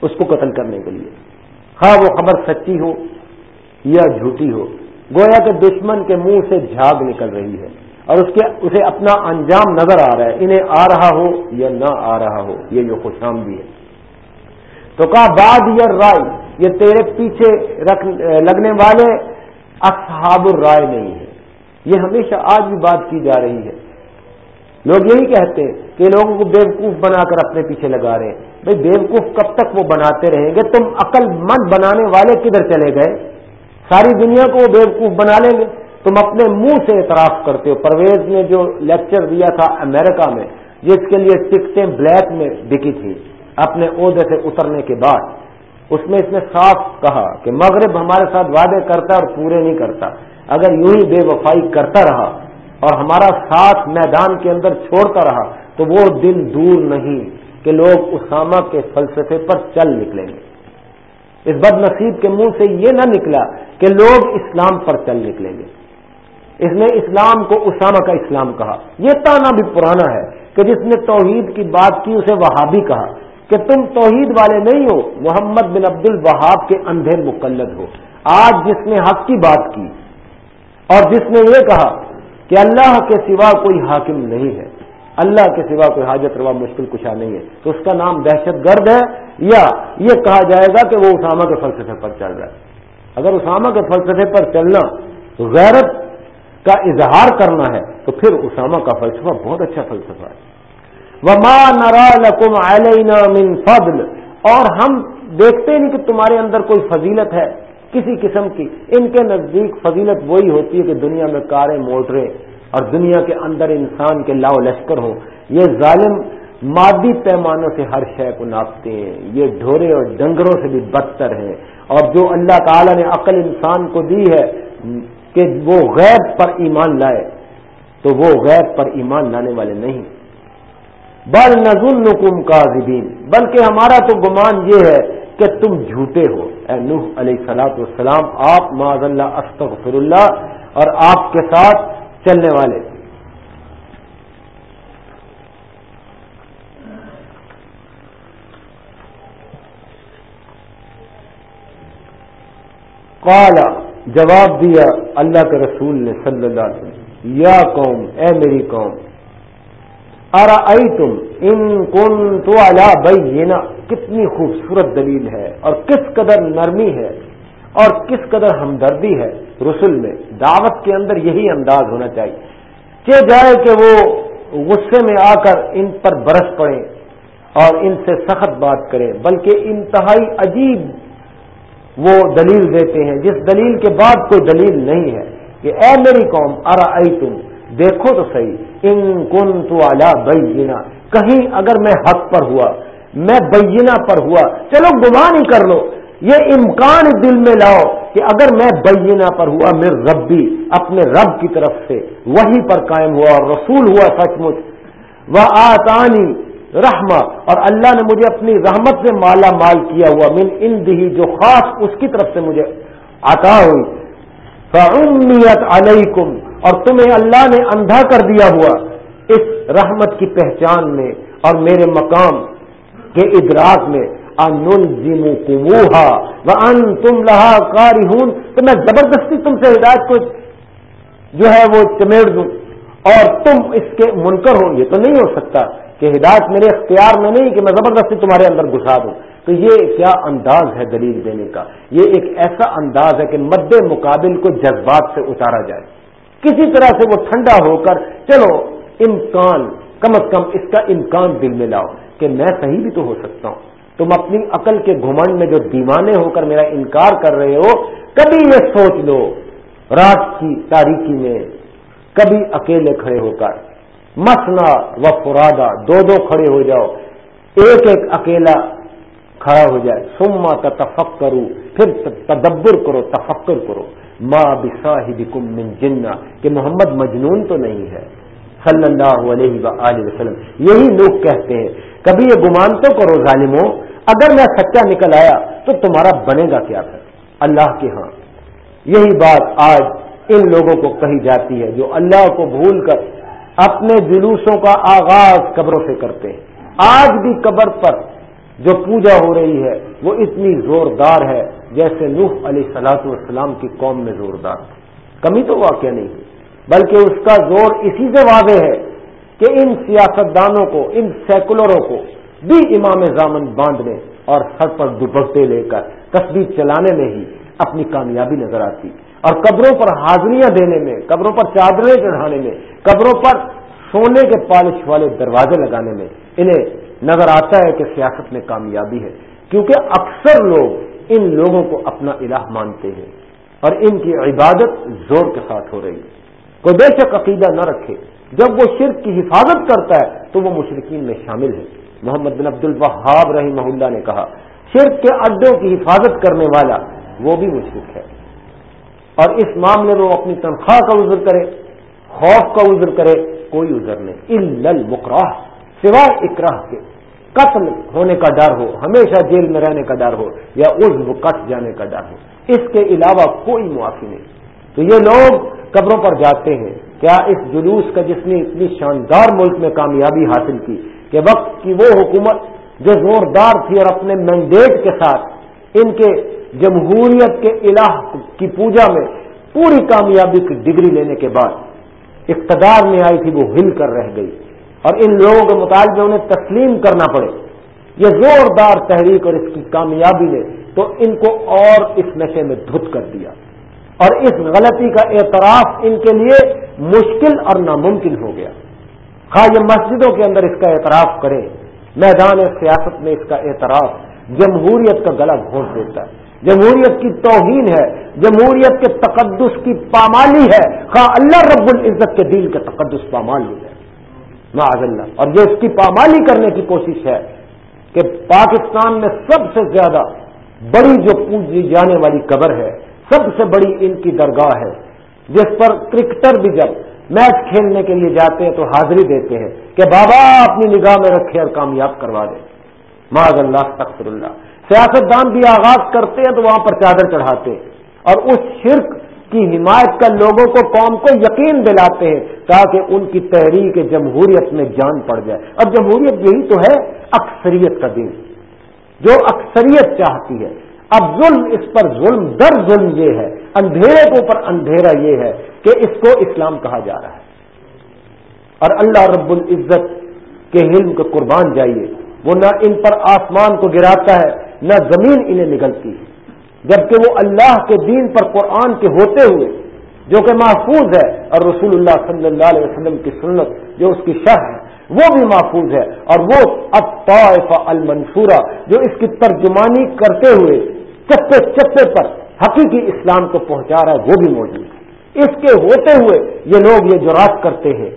اس کو قتل کرنے کے لیے۔ ہاں وہ خبر سچی ہو یا جھوٹی ہو، گویا کہ دشمن کے منہ سے جھاگ نکل رہی ہے۔ اور اس کے اسے اپنا انجام نظر آ رہا ہے۔ انہیں آ رہا ہو یا نہ آ رہا ہو، یہ جو خوش آمدی ہے۔ تو کہا، بعد یہ رائے، یہ تیرے پیچھے رکھ لگنے والے اصحاب الرائے نہیں ہے یہ ہمیشہ آج بھی بات کی جا رہی ہے۔ لوگ یہی کہتے ہیں کہ لوگوں کو بیوقوف بنا کر اپنے پیچھے لگا رہے ہیں۔ بھائی، بیوقوف کب تک وہ بناتے رہیں گے؟ تم عقل مند بنانے والے کدھر چلے گئے؟ ساری دنیا کو وہ بیوقوف بنا لیں گے۔ تم اپنے منہ سے اعتراف کرتے ہو۔ پرویز نے جو لیکچر دیا تھا امریکہ میں، جس کے لیے ٹکٹیں بلیک میں بکی تھی اپنے عہدے سے اترنے کے بعد، اس میں اس نے صاف کہا کہ مغرب ہمارے ساتھ وعدے کرتا اور پورے نہیں کرتا۔ اگر یوں ہی بے وفائی کرتا رہا اور ہمارا ساتھ میدان کے اندر چھوڑتا رہا، تو وہ دن دور نہیں کہ لوگ اسامہ کے فلسفے پر چل نکلیں گے۔ اس بد نصیب کے منہ سے یہ نہ نکلا کہ لوگ اسلام پر چل نکلیں گے۔ اس نے اسلام کو اسامہ کا اسلام کہا۔ یہ تانا بھی پرانا ہے کہ جس نے توحید کی بات کی، اسے وہابی کہا۔ کہ تم توحید والے نہیں ہو، محمد بن عبد الوہاب کے اندھے مقلد ہو۔ آج جس نے حق کی بات کی اور جس نے یہ کہا کہ اللہ کے سوا کوئی حاکم نہیں ہے، اللہ کے سوا کوئی حاجت روا مشکل کشا نہیں ہے، تو اس کا نام دہشت گرد ہے یا یہ کہا جائے گا کہ وہ اسامہ کے فلسفے پر چل رہا ہے۔ اگر اسامہ کے فلسفے پر چلنا غیرت کا اظہار کرنا ہے تو پھر اسامہ کا فلسفہ بہت اچھا فلسفہ ہے۔ وما نرا لکم علینا من فضل۔ اور ہم دیکھتے نہیں کہ تمہارے اندر کوئی فضیلت ہے کسی قسم کی۔ ان کے نزدیک فضیلت وہی ہوتی ہے کہ دنیا میں کاریں موٹریں اور دنیا کے اندر انسان کے لاؤ لشکر ہوں۔ یہ ظالم مادی پیمانوں سے ہر شے کو ناپتے ہیں۔ یہ ڈھورے اور ڈنگروں سے بھی بدتر ہیں۔ اور جو اللہ تعالی نے عقل انسان کو دی ہے کہ وہ غیب پر ایمان لائے تو وہ غیب پر ایمان لانے والے نہیں۔ بل نزول نکم کا بلکہ ہمارا تو گمان یہ ہے کہ تم جھوٹے ہو۔ اے نوح علیہ سلاۃ والسلام، آپ معذ اللہ، استغفر اللہ، اور آپ کے ساتھ چلنے والے۔ کالا جواب دیا اللہ کے رسول نے صلی اللہ علیہ وسلم، یا قوم، اے میری قوم ارا تم ان کن تو اللہ کتنی خوبصورت دلیل ہے اور کس قدر نرمی ہے اور کس قدر ہمدردی ہے رسول میں۔ دعوت کے اندر یہی انداز ہونا چاہیے کہ جائے کہ وہ غصے میں آ کر ان پر برس پڑے اور ان سے سخت بات کریں، بلکہ انتہائی عجیب وہ دلیل دیتے ہیں جس دلیل کے بعد کوئی دلیل نہیں ہے کہ اے میری قوم ارا تم دیکھو تو صحیح، ان کن تو اعلیٰ بینا۔ کہیں اگر میں حق پر ہوا، میں بینا پر ہوا، چلو گمان ہی کر لو۔ یہ امکان دل میں لاؤ کہ اگر میں بینا پر ہوا میرے ربی، اپنے رب کی طرف سے وہی پر قائم ہوا اور رسول ہوا سچ مچ۔ وہ آتانی رحما اور اللہ نے مجھے اپنی رحمت سے مالا مال کیا ہوا من ان دہی جو خاص اس کی طرف سے مجھے عطا ہوئی۔ فعمیت علیکم اور تمہیں اللہ نے اندھا کر دیا ہوا اس رحمت کی پہچان میں اور میرے مقام کے ادراک میں۔ تم لہا کاری تو میں زبردستی تم سے ہدایت کو جو ہے وہ چمیڑ دوں اور تم اس کے منکر ہو یہ تو نہیں ہو سکتا۔ کہ ہدایت میرے اختیار میں نہیں کہ میں زبردستی تمہارے اندر گھسا دوں۔ تو یہ کیا انداز ہے دلیل دینے کا؟ یہ ایک ایسا انداز ہے کہ مد مقابل کو جذبات سے اتارا جائے۔ کسی طرح سے وہ ٹھنڈا ہو کر، چلو، امکان، کم از کم اس کا امکان دل میں لاؤ کہ میں صحیح بھی تو ہو سکتا ہوں۔ تم اپنی عقل کے گھمنڈ میں جو دیوانے ہو کر میرا انکار کر رہے ہو، کبھی یہ سوچ لو، رات کی تاریخی میں کبھی اکیلے کھڑے ہو کر۔ مسنا و فرادا، دو دو کھڑے ہو جاؤ۔ ایک ایک اکیلا کھڑا ہو جائے۔ سما کا تفک کرو پھر تدبر کرو، تفکر کرو۔ ماں بساحب من جنا کہ محمد مجنون تو نہیں ہے۔ صلی اللہ علیہ وسلم۔ یہی لوگ کہتے ہیں، کبھی یہ گمان تو کرو ظالموں، اگر میں سچا نکل آیا تو تمہارا بنے گا کیا پھر؟ اللہ کے ہاں۔ یہی بات آج ان لوگوں کو کہی جاتی ہے جو اللہ کو بھول کر اپنے جلوسوں کا آغاز قبروں سے کرتے ہیں۔ آج بھی قبر پر جو پوجا ہو رہی ہے، وہ اتنی زوردار ہے جیسے نوح علیہ سلاۃ والسلام کی قوم میں زوردار تھی۔ کمی تو واقع نہیں ہے، بلکہ اس کا زور اسی سے واضح ہے کہ ان سیاستدانوں کو، ان سیکولروں کو بھی امام زامن باندھنے اور سر پر دوپٹے لے کر تصویر چلانے میں ہی اپنی کامیابی نظر آتی۔ اور قبروں پر حاضریاں دینے میں، قبروں پر چادریں چڑھانے میں، قبروں پر سونے کے پالش والے دروازے لگانے میں، انہیں نظر آتا ہے کہ سیاست میں کامیابی ہے۔ کیونکہ اکثر لوگ ان لوگوں کو اپنا الہ مانتے ہیں اور ان کی عبادت زور کے ساتھ ہو رہی ہے۔ کوئی بے شک عقیدہ نہ رکھے۔ جب وہ شرک کی حفاظت کرتا ہے تو وہ مشرقین میں شامل ہے۔ محمد بن عبد الوہاب رحمہ اللہ نے کہا، شرک کے اڈوں کی حفاظت کرنے والا وہ بھی مشرق ہے۔ اور اس معاملے میں وہ اپنی تنخواہ کا عذر کرے، خوف کا عذر کرے، کوئی عذر نہیں۔ المکراہ سوائے اکراہ کے۔ قتل ہونے کا ڈر ہو، ہمیشہ جیل میں رہنے کا ڈر ہو یا عزو کٹ جانے کا ڈر ہو۔ اس کے علاوہ کوئی معافی نہیں۔ تو یہ لوگ قبروں پر جاتے ہیں۔ کیا اس جلوس کا جس نے اتنی شاندار ملک میں کامیابی حاصل کی کہ وقت کی وہ حکومت جو زوردار تھی اور اپنے مینڈیٹ کے ساتھ ان کے جمہوریت کے الہ کی پوجا میں پوری کامیابی کی ڈگری لینے کے بعد اقتدار میں آئی تھی، وہ ہل کر رہ گئی۔ اور ان لوگوں کے مطالبے انہیں تسلیم کرنا پڑے۔ یہ زوردار تحریک اور اس کی کامیابی نے تو ان کو اور اس نشے میں دھت کر دیا۔ اور اس غلطی کا اعتراف ان کے لیے مشکل اور ناممکن ہو گیا۔ خواہ یہ مسجدوں کے اندر اس کا اعتراف کرے، میدان سیاست میں اس کا اعتراف جمہوریت کا گلا گھونٹ دیتا ہے۔ جمہوریت کی توہین ہے، جمہوریت کے تقدس کی پامالی ہے۔ خواہ اللہ رب العزت کے دل کے تقدس پامالی ہے۔ معاذ اللہ۔ اور یہ اس کی پامالی کرنے کی کوشش ہے کہ پاکستان میں سب سے زیادہ بڑی جو پوجی جانے والی قبر ہے، سب سے بڑی ان کی درگاہ ہے۔ جس پر کرکٹر بھی جب میچ کھیلنے کے لیے جاتے ہیں تو حاضری دیتے ہیں کہ بابا اپنی نگاہ میں رکھے اور کامیاب کروا دے۔ معذ اللہ تخر اللہ۔ سیاست دان بھی آغاز کرتے ہیں تو وہاں پر چادر چڑھاتے ہیں۔ اور اس شرک کی حمایت کا لوگوں کو قوم کو یقین دلاتے ہیں تاکہ ان کی تحریک جمہوریت میں جان پڑ جائے۔ اور جمہوریت یہی تو ہے اکثریت کا دن جو اکثریت چاہتی ہے۔ اب ظلم، اس پر ظلم، در ظلم یہ ہے، اندھیرے کے اوپر اندھیرا یہ ہے کہ اس کو اسلام کہا جا رہا ہے۔ اور اللہ رب العزت کے علم کو قربان جائیے، وہ نہ ان پر آسمان کو گراتا ہے نہ زمین انہیں نگلتی ہے۔ جبکہ وہ اللہ کے دین پر قرآن کے ہوتے ہوئے، جو کہ محفوظ ہے، اور رسول اللہ صلی اللہ علیہ وسلم کی سنت جو اس کی شرح ہے، وہ بھی محفوظ ہے۔ اور وہ اب المنصورہ، جو اس کی ترجمانی کرتے ہوئے چپے چپے پر حقیقی اسلام کو پہنچا رہا ہے، وہ بھی موجود ہے۔ اس کے ہوتے ہوئے یہ لوگ یہ جراث کرتے ہیں،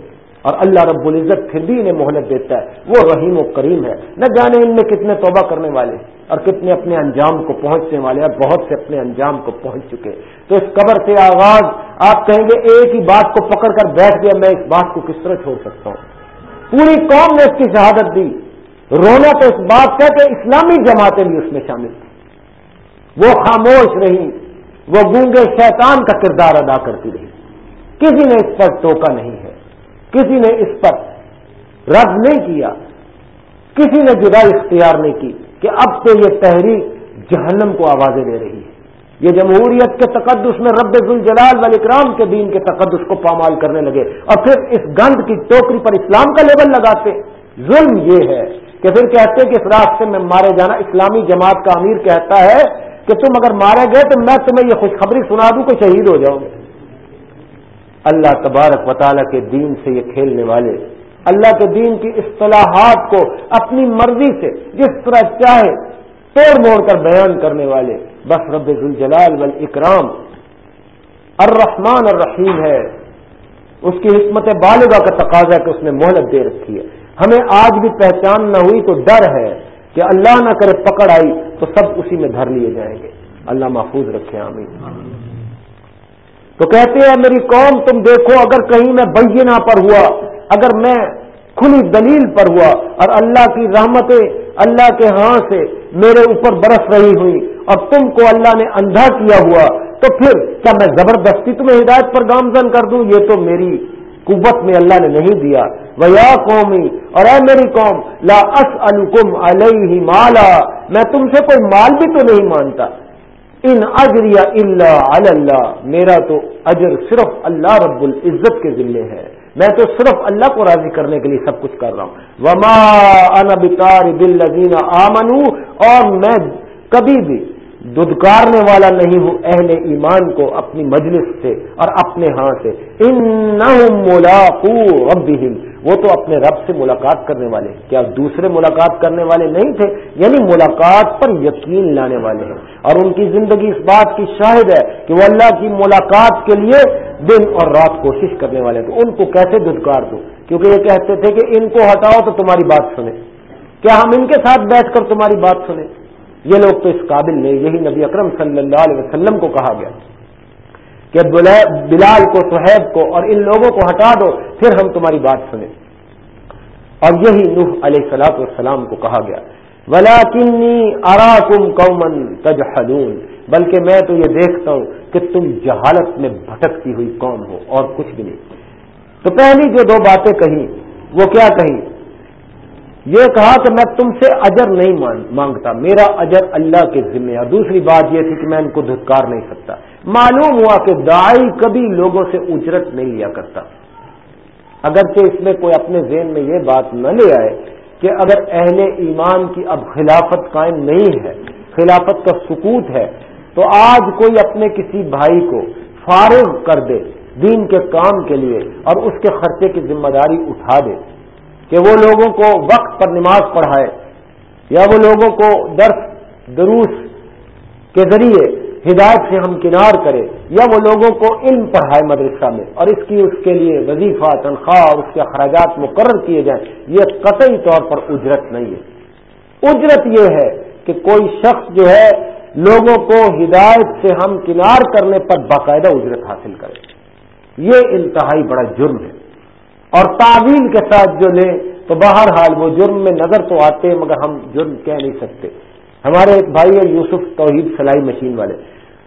اور اللہ رب العزت پھر بھی انہیں مہلت دیتا ہے۔ وہ رحیم و کریم ہے۔ نہ جانے ان میں کتنے توبہ کرنے والے ہیں۔ اور کتنے اپنے انجام کو پہنچنے والے اور بہت سے اپنے انجام کو پہنچ چکے تو اس قبر سے آغاز، آپ کہیں گے ایک ہی بات کو پکڑ کر بیٹھ گیا میں اس بات کو کس طرح چھوڑ سکتا ہوں؟ پوری قوم نے اس کی شہادت دی۔ رونا تو اس بات کا کہ اسلامی جماعتیں بھی اس میں شامل تھیں۔ وہ خاموش رہی وہ گونگے شیطان کا کردار ادا کرتی رہی کسی نے اس پر ٹوکا نہیں ہے، کسی نے اس پر رد نہیں کیا، کسی نے جدا اختیار نہیں کی۔ کہ اب تو یہ تحریک جہنم کو آوازیں دے رہی ہے۔ یہ جمہوریت کے تقدس میں رب الجلال والاکرام کے دین کے تقدس کو پامال کرنے لگے اور پھر اس گند کی ٹوکری پر اسلام کا لیبل لگاتے۔ ظلم یہ ہے کہ پھر کہتے کہ اس راستے میں مارے جانا اسلامی جماعت کا امیر کہتا ہے کہ تم اگر مارے گئے تو میں تمہیں یہ خوشخبری سنا دوں کہ شہید ہو جاؤ گے۔ اللہ تبارک و تعالیٰ کے دین سے یہ کھیلنے والے اللہ کے دین کی اصطلاحات کو اپنی مرضی سے جس طرح چاہے توڑ موڑ کر بیان کرنے والے۔ بس رب الجلال والاکرام۔ الرحمن الرحیم ہے۔ اس کی حکمت بالغہ کا تقاضا کہ اس نے مہلت دے رکھی ہے۔ ہمیں آج بھی پہچان نہ ہوئی تو ڈر ہے کہ اللہ نہ کرے پکڑ آئی تو سب اسی میں دھر لیے جائیں گے۔ اللہ محفوظ رکھے، آمین۔ تو کہتے ہیں، میری قوم، تم دیکھو، اگر کہیں میں بینہ پر ہوا اگر میں کھلی دلیل پر ہوا اور اللہ کی رحمتیں اللہ کے ہاں سے میرے اوپر برس رہی ہوئی اور تم کو اللہ نے اندھا کیا ہوا، تو پھر کیا میں زبردستی تمہیں ہدایت پر گامزن کر دوں؟ یہ تو میری قوت میں اللہ نے نہیں دیا۔ وہ یا قومی اور اے میری قوم، لا اس علیہ مالا۔ میں تم سے کوئی مال بھی تو نہیں مانتا۔ ان اجر یا اللہ اللہ میرا تو اجر صرف اللہ رب العزت کے ذمے ہے۔ میں تو صرف اللہ کو راضی کرنے کے لیے سب کچھ کر رہا ہوں۔ وما ان بتار بل آمنو اور میں کبھی بھی ددکارنے والا نہیں ہوں اہل ایمان کو اپنی مجلس سے اور اپنے ہاں سے۔ ان ملاقو ربہم وہ تو اپنے رب سے ملاقات کرنے والے کیا دوسرے ملاقات کرنے والے نہیں تھے؟ یعنی ملاقات پر یقین لانے والے ہیں۔ اور ان کی زندگی اس بات کی شاہد ہے کہ وہ اللہ کی ملاقات کے لیے دن اور رات کوشش کرنے والے تو ان کو کیسے دھدکار دوں؟ کیونکہ یہ کہتے تھے کہ ان کو ہٹاؤ تو تمہاری بات سنیں۔ کیا ہم ان کے ساتھ بیٹھ کر تمہاری بات سنیں؟ یہ لوگ تو اس قابل نہیں، یہی نبی اکرم صلی اللہ علیہ وسلم کو کہا گیا۔ کہ بلال کو، سہیب کو اور ان لوگوں کو ہٹا دو، پھر ہم تمہاری بات سنیں۔ اور یہی نوح علیہ سلاط والسلام کو کہا گیا۔ ولا کنی ارا کم کومن بلکہ میں تو یہ دیکھتا ہوں کہ تم جہالت میں بھٹکتی ہوئی قوم ہو اور کچھ بھی نہیں۔ تو پہلی جو دو باتیں کہیں، وہ کیا کہیں؟ یہ کہا کہ میں تم سے اجر نہیں مانگتا، میرا اجر اللہ کے ذمہ اور دوسری بات یہ تھی کہ میں ان کو دھتکار نہیں سکتا۔ معلوم ہوا کہ دائی کبھی لوگوں سے اجرت نہیں لیا کرتا۔ اگرچہ اس میں کوئی اپنے ذہن میں یہ بات نہ لے آئے کہ اگر اہل ایمان کی اب خلافت قائم نہیں ہے، خلافت کا سکوت ہے تو آج کوئی اپنے کسی بھائی کو فارغ کر دے دین کے کام کے لیے اور اس کے خرچے کی ذمہ داری اٹھا دے کہ وہ لوگوں کو وقت پر نماز پڑھائے یا وہ لوگوں کو درس، دروس کے ذریعے ہدایت سے ہم کنار کرے یا وہ لوگوں کو علم پڑھائے مدرسہ میں اور اس کی اس کے لیے وظیفہ، تنخواہ اور اس کے اخراجات مقرر کیے جائیں، یہ قطعی طور پر اجرت نہیں ہے۔ اجرت یہ ہے کہ کوئی شخص جو ہے لوگوں کو ہدایت سے ہم کنار کرنے پر باقاعدہ اجرت حاصل کرے یہ انتہائی بڑا جرم ہے۔ اور تعویل کے ساتھ جو لیں، تو بہرحال وہ جرم میں نظر تو آتے ہیں، مگر ہم جرم کہہ نہیں سکتے۔ ہمارے ایک بھائی ہے یوسف توحید سلائی مشین والے۔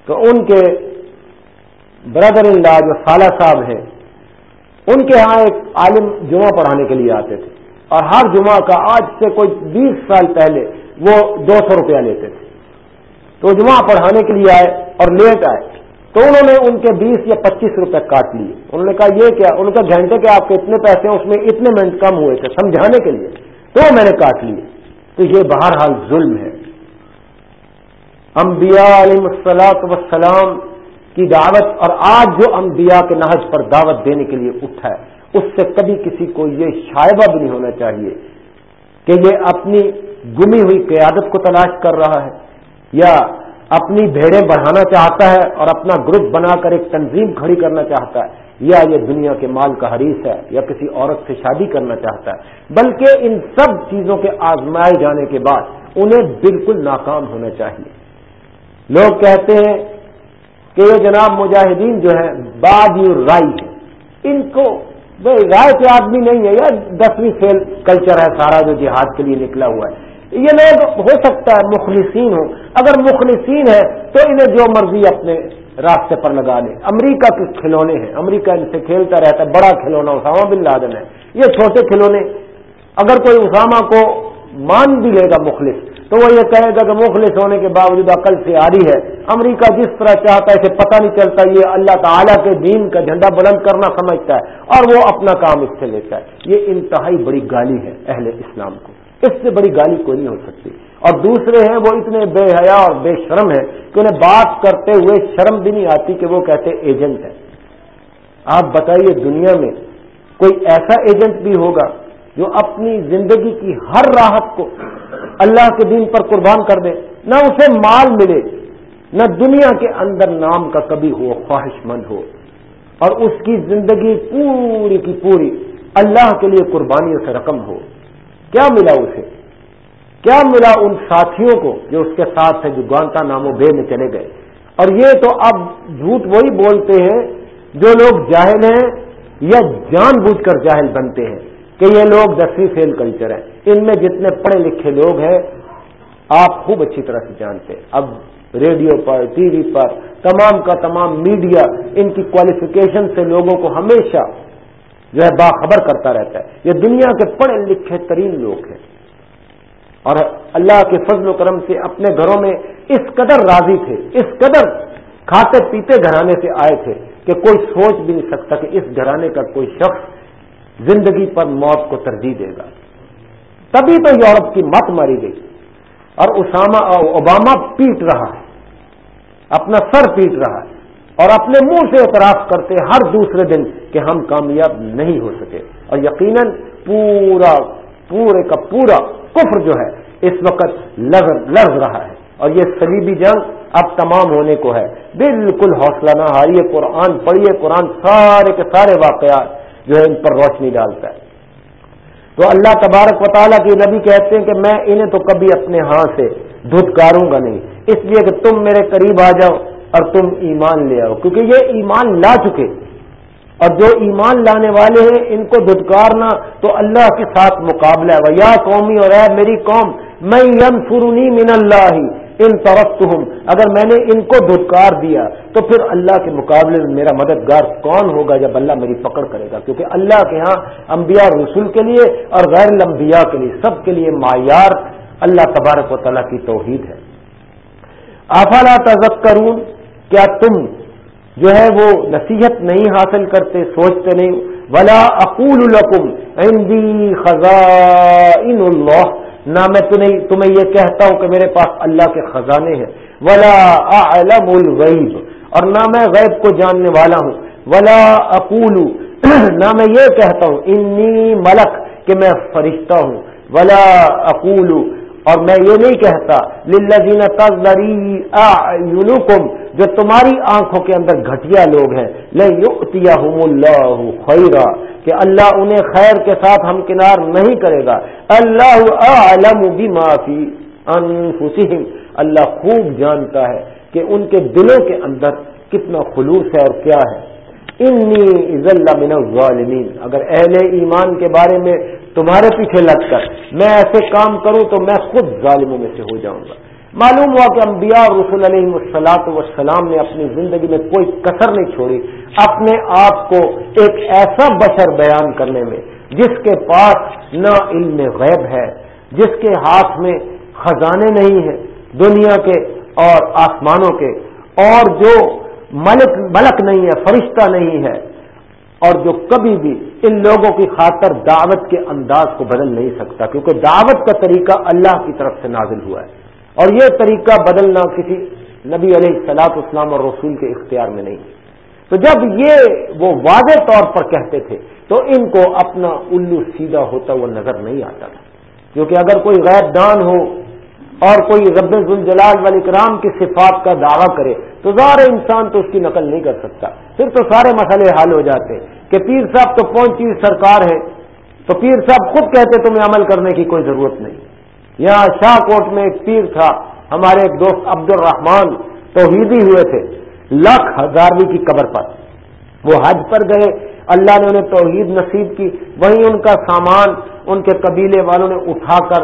تو ان کے بردر ان لا جو سالہ صاحب ہیں، ان کے ہاں ایک عالم جمعہ پڑھانے کے لیے آتے تھے۔ اور ہر جمعہ کا آج سے کوئی بیس سال پہلے وہ دو سو روپیہ لیتے تھے۔ تو جمعہ پڑھانے کے لیے آئے اور لیٹ آئے۔ تو انہوں نے ان کے بیس یا پچیس روپے کاٹ لیے۔ انہوں نے کہا یہ کیا؟ ان کا گھنٹے کے آپ کے اتنے پیسے ہیں، اس میں اتنے منٹ کم ہوئے تھے سمجھانے کے لیے۔ تو میں نے کاٹ لیے۔ تو یہ بہرحال ظلم ہے۔ انبیاء علیہ السلاط وسلام کی دعوت اور آج جو انبیاء کے نہج پر دعوت دینے کے لیے اٹھا ہے، اس سے کبھی کسی کو یہ شائبہ بھی نہیں ہونا چاہیے کہ یہ اپنی گمی ہوئی قیادت کو تلاش کر رہا ہے۔ یا اپنی بھیڑیں بڑھانا چاہتا ہے اور اپنا گروپ بنا کر ایک تنظیم کھڑی کرنا چاہتا ہے، یا یہ دنیا کے مال کا حریث ہے، یا کسی عورت سے شادی کرنا چاہتا ہے، بلکہ ان سب چیزوں کے آزمائے جانے کے بعد انہیں بالکل ناکام ہونا چاہیے۔ لوگ کہتے ہیں کہ یہ جناب مجاہدین جو ہے باد رائی ہے۔ ان کو بھائی رائے کے آدمی نہیں ہے یا دسویں فیل کلچر ہے، سارا جو جہاد کے لیے نکلا ہوا ہے۔ یہ لوگ ہو سکتا ہے مخلصین ہو اگر مخلصین ہے تو انہیں جو مرضی اپنے راستے پر لگا لے امریکہ کے کھلونے ہیں۔ امریکہ ان سے کھیلتا رہتا ہے۔ بڑا کھلونا اسامہ بن لادن ہے۔ یہ چھوٹے کھلونے۔ اگر کوئی اسامہ کو مان بھی لے گا مخلص، تو وہ یہ کہے گا کہ مخلص ہونے کے باوجود عقل سے آ رہی ہے۔ امریکہ جس طرح چاہتا ہے اسے پتہ نہیں چلتا، یہ اللہ تعالیٰ کے دین کا جھنڈا بلند کرنا سمجھتا ہے اور وہ اپنا کام اس سے لیتا ہے۔ یہ انتہائی بڑی گالی ہے اہل اسلام کو۔ اس سے بڑی گالی کوئی نہیں ہو سکتی۔ اور دوسرے ہیں وہ اتنے بے حیا اور بے شرم ہیں کہ انہیں بات کرتے ہوئے شرم بھی نہیں آتی کہ وہ کہتے ایجنٹ ہے آپ بتائیے دنیا میں کوئی ایسا ایجنٹ بھی ہوگا جو اپنی زندگی کی ہر راحت کو اللہ کے دین پر قربان کر دے۔ نہ اسے مال ملے، نہ دنیا کے اندر نام کا کبھی ہو، خواہش مند ہو۔ اور اس کی زندگی پوری کی پوری اللہ کے لیے قربانیوں سے رقم ہو۔ کیا ملا اسے؟ کیا ملا ان ساتھیوں کو جو اس کے ساتھ تھے جو گانتا نامو بے میں چلے گئے؟ اور یہ تو اب جھوٹ وہی بولتے ہیں جو لوگ جاہل ہیں یا جان بوجھ کر جاہل بنتے ہیں کہ یہ لوگ دسویں فیل کلچر ہیں۔ ان میں جتنے پڑھے لکھے لوگ ہیں، آپ خوب اچھی طرح سے جانتے ہیں۔ اب ریڈیو پر، ٹی وی پر، تمام کا تمام میڈیا، ان کی کوالیفیکیشن سے لوگوں کو ہمیشہ جو ہے باخبر کرتا رہتا ہے۔ یہ دنیا کے پڑھے لکھے ترین لوگ ہیں۔ اور اللہ کے فضل و کرم سے اپنے گھروں میں اس قدر راضی تھے، اس قدر کھاتے پیتے گھرانے سے آئے تھے کہ کوئی سوچ بھی نہیں سکتا کہ اس گھرانے کا کوئی شخص زندگی پر موت کو ترجیح دے گا۔ تبھی تو یورپ کی مت ماری گئی۔ اور اسامہ اوباما پیٹ رہا ہے۔ اپنا سر پیٹ رہا ہے۔ اور اپنے منہ سے اعتراف کرتے ہر دوسرے دن کہ ہم کامیاب نہیں ہو سکے۔ اور یقیناً پورا پورے کا پورا کفر جو ہے، اس وقت لرز رہا ہے۔ اور یہ سلیبی جنگ اب تمام ہونے کو ہے۔ بالکل حوصلہ نہ ہاریے قرآن پڑھیے قرآن سارے کے سارے واقعات جو ہے ان پر روشنی ڈالتا ہے۔ تو اللہ تبارک و تعالیٰ کی نبی کہتے ہیں کہ میں انہیں تو کبھی اپنے ہاں سے دھتکاروں گا نہیں۔ اس لیے کہ تم میرے قریب آ جاؤ اور تم ایمان لے آؤ۔ کیونکہ یہ ایمان لا چکے۔ اور جو ایمان لانے والے ہیں، ان کو دھدکارنا تو اللہ کے ساتھ مقابلہ ہے۔ یا قومی اور اے میری قوم میں یم فرونی من اللہ ہی ان طرف اگر میں نے ان کو دھدکار دیا، تو پھر اللہ کے مقابلے میں میرا مددگار کون ہوگا جب اللہ میری پکڑ کرے گا؟ کیونکہ اللہ کے ہاں انبیاء رسول کے لیے اور غیر الانبیاء کے لیے، سب کے لیے معیار اللہ تبارک و تعالیٰ کی توحید ہے۔ آفالا تذکرون؟ کیا تم جو ہے وہ نصیحت نہیں حاصل کرتے، سوچتے نہیں۔ ولا اقول القم عندي خزائن اللہ نہ میں تمہیں تمہیں یہ کہتا ہوں کہ میرے پاس اللہ کے خزانے ہیں۔ ولا اعلم الغیب اور نہ میں غیب کو جاننے والا ہوں۔ ولا اقول نہ میں یہ کہتا ہوں انی ملک کہ میں فرشتہ ہوں۔ ولا اقول اور میں یہ نہیں کہتا للذین تزری اعینکم جو تمہاری آنکھوں کے اندر گھٹیا لوگ ہیں لیؤتیہم اللہ خیرا، کہ اللہ انہیں خیر کے ساتھ ہم کنار نہیں کرے گا۔ اللہ اعلم بما فی انفسہم۔ اللہ خوب جانتا ہے کہ ان کے دلوں کے اندر کتنا خلوص ہے اور کیا ہے۔ انی من الظالمین۔ اگر اہل ایمان کے بارے میں تمہارے پیچھے لگ کر میں ایسے کام کروں تو میں خود ظالموں میں سے ہو جاؤں گا۔ معلوم ہوا کہ انبیاء اور رسول علیہ السلاط وسلام نے اپنی زندگی میں کوئی کثر نہیں چھوڑی، اپنے آپ کو ایک ایسا بشر بیان کرنے میں، جس کے پاس نہ علم غیب ہے، جس کے ہاتھ میں خزانے نہیں ہیں دنیا کے اور آسمانوں کے، اور جو ملک ملک نہیں ہے، فرشتہ نہیں ہے، اور جو کبھی بھی ان لوگوں کی خاطر دعوت کے انداز کو بدل نہیں سکتا، کیونکہ دعوت کا طریقہ اللہ کی طرف سے نازل ہوا ہے۔ اور یہ طریقہ بدلنا کسی نبی علیہ السلاط اسلام اور رسول کے اختیار میں نہیں۔ تو جب یہ وہ واضح طور پر کہتے تھے، تو ان کو اپنا الو سیدھا ہوتا ہوا نظر نہیں آتا تھا۔ کیونکہ اگر کوئی غیر دان ہو اور کوئی رب الجلال والی کرام کی صفات کا دعویٰ کرے، تو ظاہر انسان تو اس کی نقل نہیں کر سکتا۔ پھر تو سارے مسئلے حل ہو جاتے کہ پیر صاحب تو پہنچی سرکار ہے تو پیر صاحب خود کہتے تمہیں عمل کرنے کی کوئی ضرورت نہیں۔ یہاں شاہ کوٹ میں ایک پیر تھا، ہمارے ایک دوست عبد الرحمان توحیدی ہوئے تھے، لاکھ ہزارویں کی قبر پر۔ وہ حج پر گئے، اللہ نے انہیں توحید نصیب کی، وہیں ان کا سامان ان کے قبیلے والوں نے اٹھا کر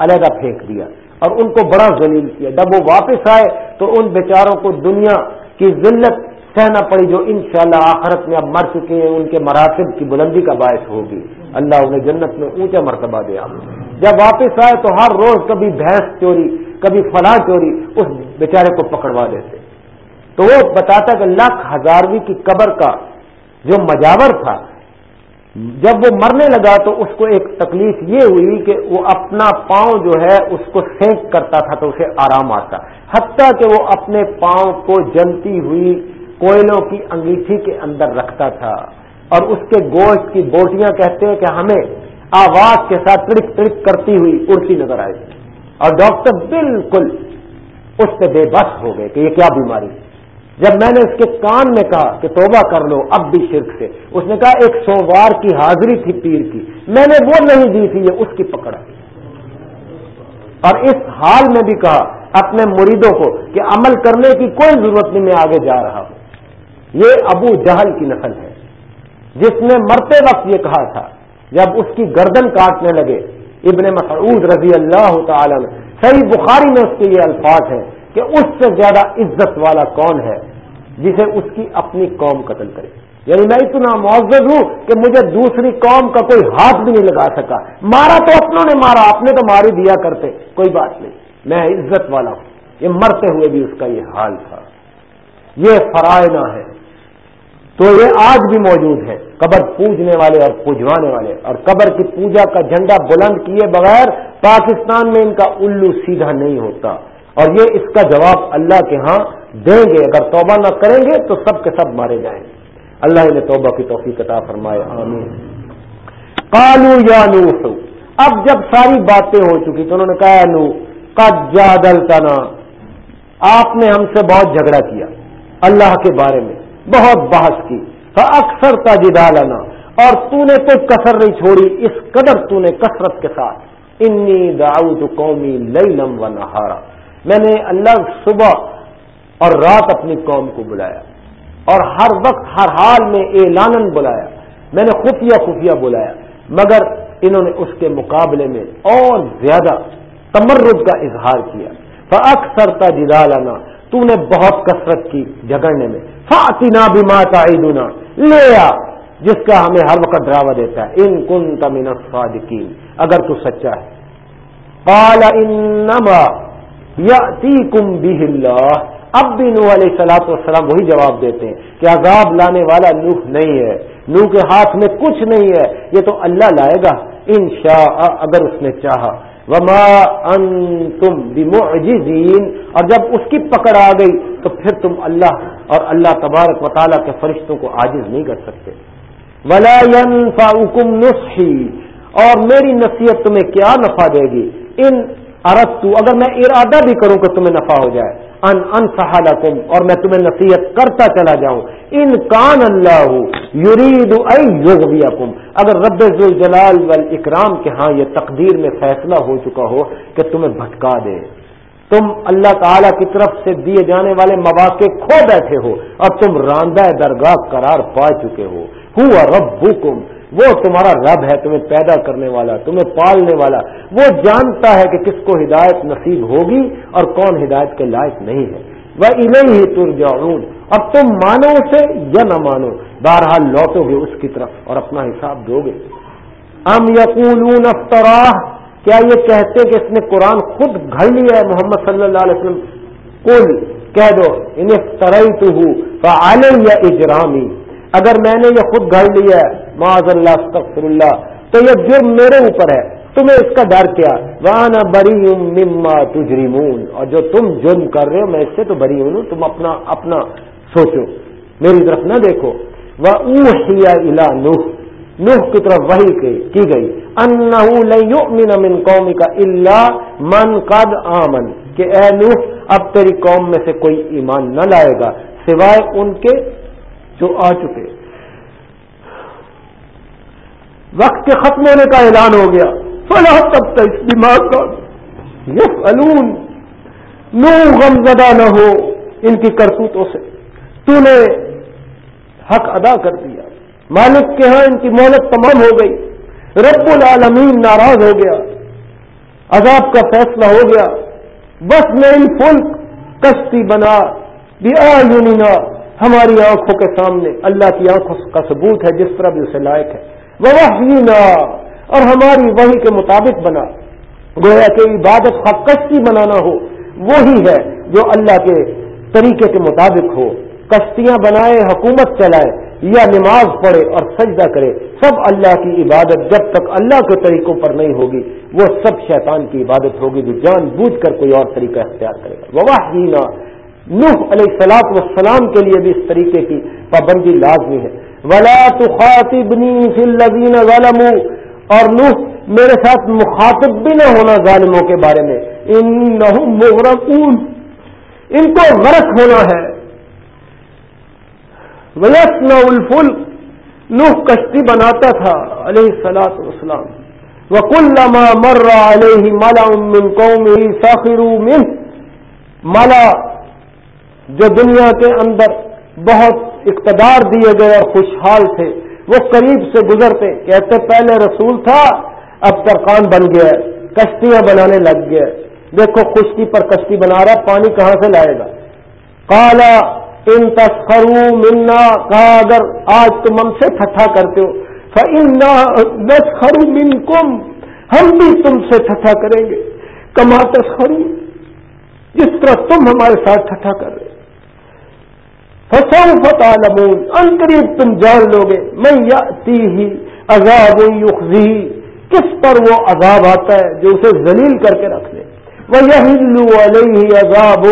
علیحدہ پھینک دیا اور ان کو بڑا ذلیل کیا۔ جب وہ واپس آئے تو ان بیچاروں کو دنیا کی ذلت سہنا پڑی، جو انشاءاللہ شاء آخرت میں اب مر چکے ہیں، ان کے مراسب کی بلندی کا باعث ہوگی۔ اللہ انہیں جنت میں اونچا مرتبہ دیا جب واپس آئے تو ہر روز کبھی بھینس چوری، کبھی فلاں چوری اس بیچارے کو پکڑوا دیتے۔ تو وہ بتاتا کہ لاکھ ہزارویں کی قبر کا جو مجاور تھا، جب وہ مرنے لگا تو اس کو ایک تکلیف یہ ہوئی کہ وہ اپنا پاؤں جو ہے اس کو سینک کرتا تھا تو اسے آرام آتا۔ حتیٰ کہ وہ اپنے پاؤں کو جلتی ہوئی کوئلوں کی انگیٹھی کے اندر رکھتا تھا۔ اور اس کے گوشت کی بوٹیاں کہتے ہیں کہ ہمیں آواز کے ساتھ ٹڑک ٹڑک کرتی ہوئی اڑتی نظر آئی اور ڈاکٹر بالکل اس پہ بے بس ہو گئے کہ یہ کیا بیماری۔ جب میں نے اس کے کان میں کہا کہ توبہ کر لو اب بھی شرک سے، اس نے کہا ایک سووار کی حاضری تھی پیر کی، میں نے وہ نہیں دی تھی، یہ اس کی پکڑ۔ اور اس حال میں بھی کہا اپنے مریدوں کو کہ عمل کرنے کی کوئی ضرورت نہیں، میں آگے جا رہا ہوں۔ یہ ابو جہل کی نسل ہے۔ جس نے مرتے وقت یہ کہا تھا، جب اس کی گردن کاٹنے لگے، ابن مسعود رضی اللہ تعالی صحیح بخاری میں اس کے یہ الفاظ ہیں کہ اس سے زیادہ عزت والا کون ہے جسے اس کی اپنی قوم قتل کرے۔ یعنی میں اتنا معذر ہوں کہ مجھے دوسری قوم کا کوئی ہاتھ بھی نہیں لگا سکا۔ مارا تو اپنوں نے مارا اپنے تو ماری دیا کرتے، کوئی بات نہیں۔ میں عزت والا ہوں۔ یہ مرتے ہوئے بھی اس کا یہ حال تھا۔ یہ فرائنا ہے تو یہ آج بھی موجود ہے۔ قبر پوجنے والے اور پوجوانے والے۔ اور قبر کی پوجا کا جھنڈا بلند کیے بغیر پاکستان میں ان کا الو سیدھا نہیں ہوتا۔ اور یہ اس کا جواب اللہ کے ہاں دیں گے۔ اگر توبہ نہ کریں گے تو سب کے سب مارے جائیں گے۔ اللہ نے توبہ کی توفیق عطا فرمائے۔ آمین۔ کالو یا نو اب جب ساری باتیں ہو چکی تو انہوں نے کہا نو جادل تنا آپ نے ہم سے بہت جھگڑا کیا اللہ کے بارے میں۔ بہت بحث کی۔ اکثر کا جدالنا۔ اور تو نے کوئی کسر نہیں چھوڑی، اس قدر تو نے کثرت کے ساتھ۔ انی داؤد قومی لئی لم و نہارا میں نے اللہ صبح اور رات اپنی قوم کو بلایا۔ اور ہر وقت، ہر حال میں اعلان بلایا۔ میں نے خفیہ خفیہ بلایا۔ مگر انہوں نے اس کے مقابلے میں اور زیادہ تمرد کا اظہار کیا۔ اکثر کا تو نے بہت کثرت کی جگڑنے میں۔ فاتنا بھی ماتا لے آ، جس کا ہمیں ہر وقت ڈراوا دیتا ہے۔ ان کن تمین اگر تو سچا ہے۔ پالا انما کم اللہ اب بھی نوح علیہ سلاۃ والسلام وہی جواب دیتے ہیں کہ عذاب لانے والا نوح نہیں ہے۔ نوح کے ہاتھ میں کچھ نہیں ہے۔ یہ تو اللہ لائے گا۔ ان اگر اس نے چاہا۔ وما انتم بمعجزین اور جب اس کی پکڑ آ گئی تو پھر تم اللہ اور اللہ تبارک و تعالیٰ کے فرشتوں کو عاجز نہیں کر سکتے۔ ولا ينفعكم نصحی اور میری نصیحت تمہیں کیا نفع دے گی؟ ان ارد تو اگر میں ارادہ بھی کروں کہ تمہیں نفع ہو جائے۔ ان ان اور میں تمہیں نصیحت کرتا چلا جاؤں۔ ان کان اللہ یورید یوگویکم اگر رب جلال اکرام کے ہاں یہ تقدیر میں فیصلہ ہو چکا ہو کہ تمہیں بھٹکا دے۔ تم اللہ تعالی کی طرف سے دیے جانے والے مواقع کھو بیٹھے ہو اور تم راندہ درگاہ قرار پا چکے ہو۔ ہوا رب وہ تمہارا رب ہے تمہیں پیدا کرنے والا، تمہیں پالنے والا۔ وہ جانتا ہے کہ کس کو ہدایت نصیب ہوگی اور کون ہدایت کے لائق نہیں ہے۔ وہ انہیں ہی تر اب تم مانو اسے یا نہ مانو؟ بہرحال لوٹو گے اس کی طرف اور اپنا حساب دو گے۔ ام یقول افطراہ کیا یہ کہتے کہ اس نے قرآن خود گھڑ لیا ہے محمد صلی اللہ علیہ وسلم؟ کل کہہ دو۔ انہیں ترئی تو ہوں یا اجرامی۔ اگر میں نے یہ خود گھڑ لیا ہے معذ اللہ، استغفر اللہ۔ تو یہ جرم میرے اوپر ہے، تمہیں اس کا ڈر کیا؟ وانا بری مما تجریمون اور جو تم جرم کر رہے ہو، میں اس سے تو بری ہوں تم اپنا اپنا سوچو۔ میری طرف نہ دیکھو۔ وہ الا نوح۔ نوح کی طرف وہی کی گئی۔ ان من قومی کا اللہ من قد آمن۔ کہ اے نوح، اب تیری قوم میں سے کوئی ایمان نہ لائے گا، سوائے ان کے جو آ چکے۔ وقت کے ختم ہونے کا اعلان ہو گیا۔ فلاح تب تک اس دماغ کا یس الون نو غم زدہ نہ ہو ان کی کرتوتوں سے۔ تو نے حق ادا کر دیا۔ مالک کے ہاں ان کی مہلت تمام ہو گئی۔ رب العالمین ناراض ہو گیا۔ عذاب کا فیصلہ ہو گیا۔ بس میں ان فل کشتی بنا۔ دیا یونینا ہماری آنکھوں کے سامنے۔ اللہ کی آنکھوں کا ثبوت ہے جس طرح بھی اسے لائق ہے۔ وحینا اور ہماری وہی کے مطابق بنا۔ گویا کہ عبادت کشتی بنانا ہو، وہی ہے جو اللہ کے طریقے کے مطابق ہو۔ کشتیاں بنائے، حکومت چلائے، یا نماز پڑھے اور سجدہ کرے۔ سب اللہ کی عبادت جب تک اللہ کے طریقوں پر نہیں ہوگی، وہ سب شیطان کی عبادت ہوگی جو جان بوجھ کر کوئی اور طریقہ اختیار کرے گا۔ وواہ نوح علیہ السلاط وسلام کے لیے بھی اس طریقے کی پابندی لازمی ہے۔ ولا خاطبنی فی ظالم اور نوح، میرے ساتھ مخاطب بھی نہ ہونا ظالموں کے بارے میں۔ ان ان کو غرق ہونا ہے۔ ویسنا الفل نوح کشتی بناتا تھا، علیہ سلاط وسلام وکل مر علیہ مالا امن قوم ساخرو من مالا جو دنیا کے اندر بہت اقتدار دیے گئے اور خوشحال تھے۔ وہ قریب سے گزرتے، کہتے، پہلے رسول تھا، اب ترکان بن گیا کشتیاں بنانے لگ گیا دیکھو، خشکی پر کشتی بنا رہا، پانی کہاں سے لائے گا؟ کالا ان تسخرو منا، کہا، اگر آج تم ہم سے ٹھٹھا کرتے ہو نسخرو من کم ہم بھی تم سے ٹھٹھا کریں گے۔ کما تسخرو جس طرح تم ہمارے ساتھ ٹھٹھا کر رہے فسو فتح ان قریب تم جان لو گے میں یا ہی عذاب یخزی کس پر وہ عذاب آتا ہے جو اسے ذلیل کر کے رکھ دے؟ وہ علیہ عذاب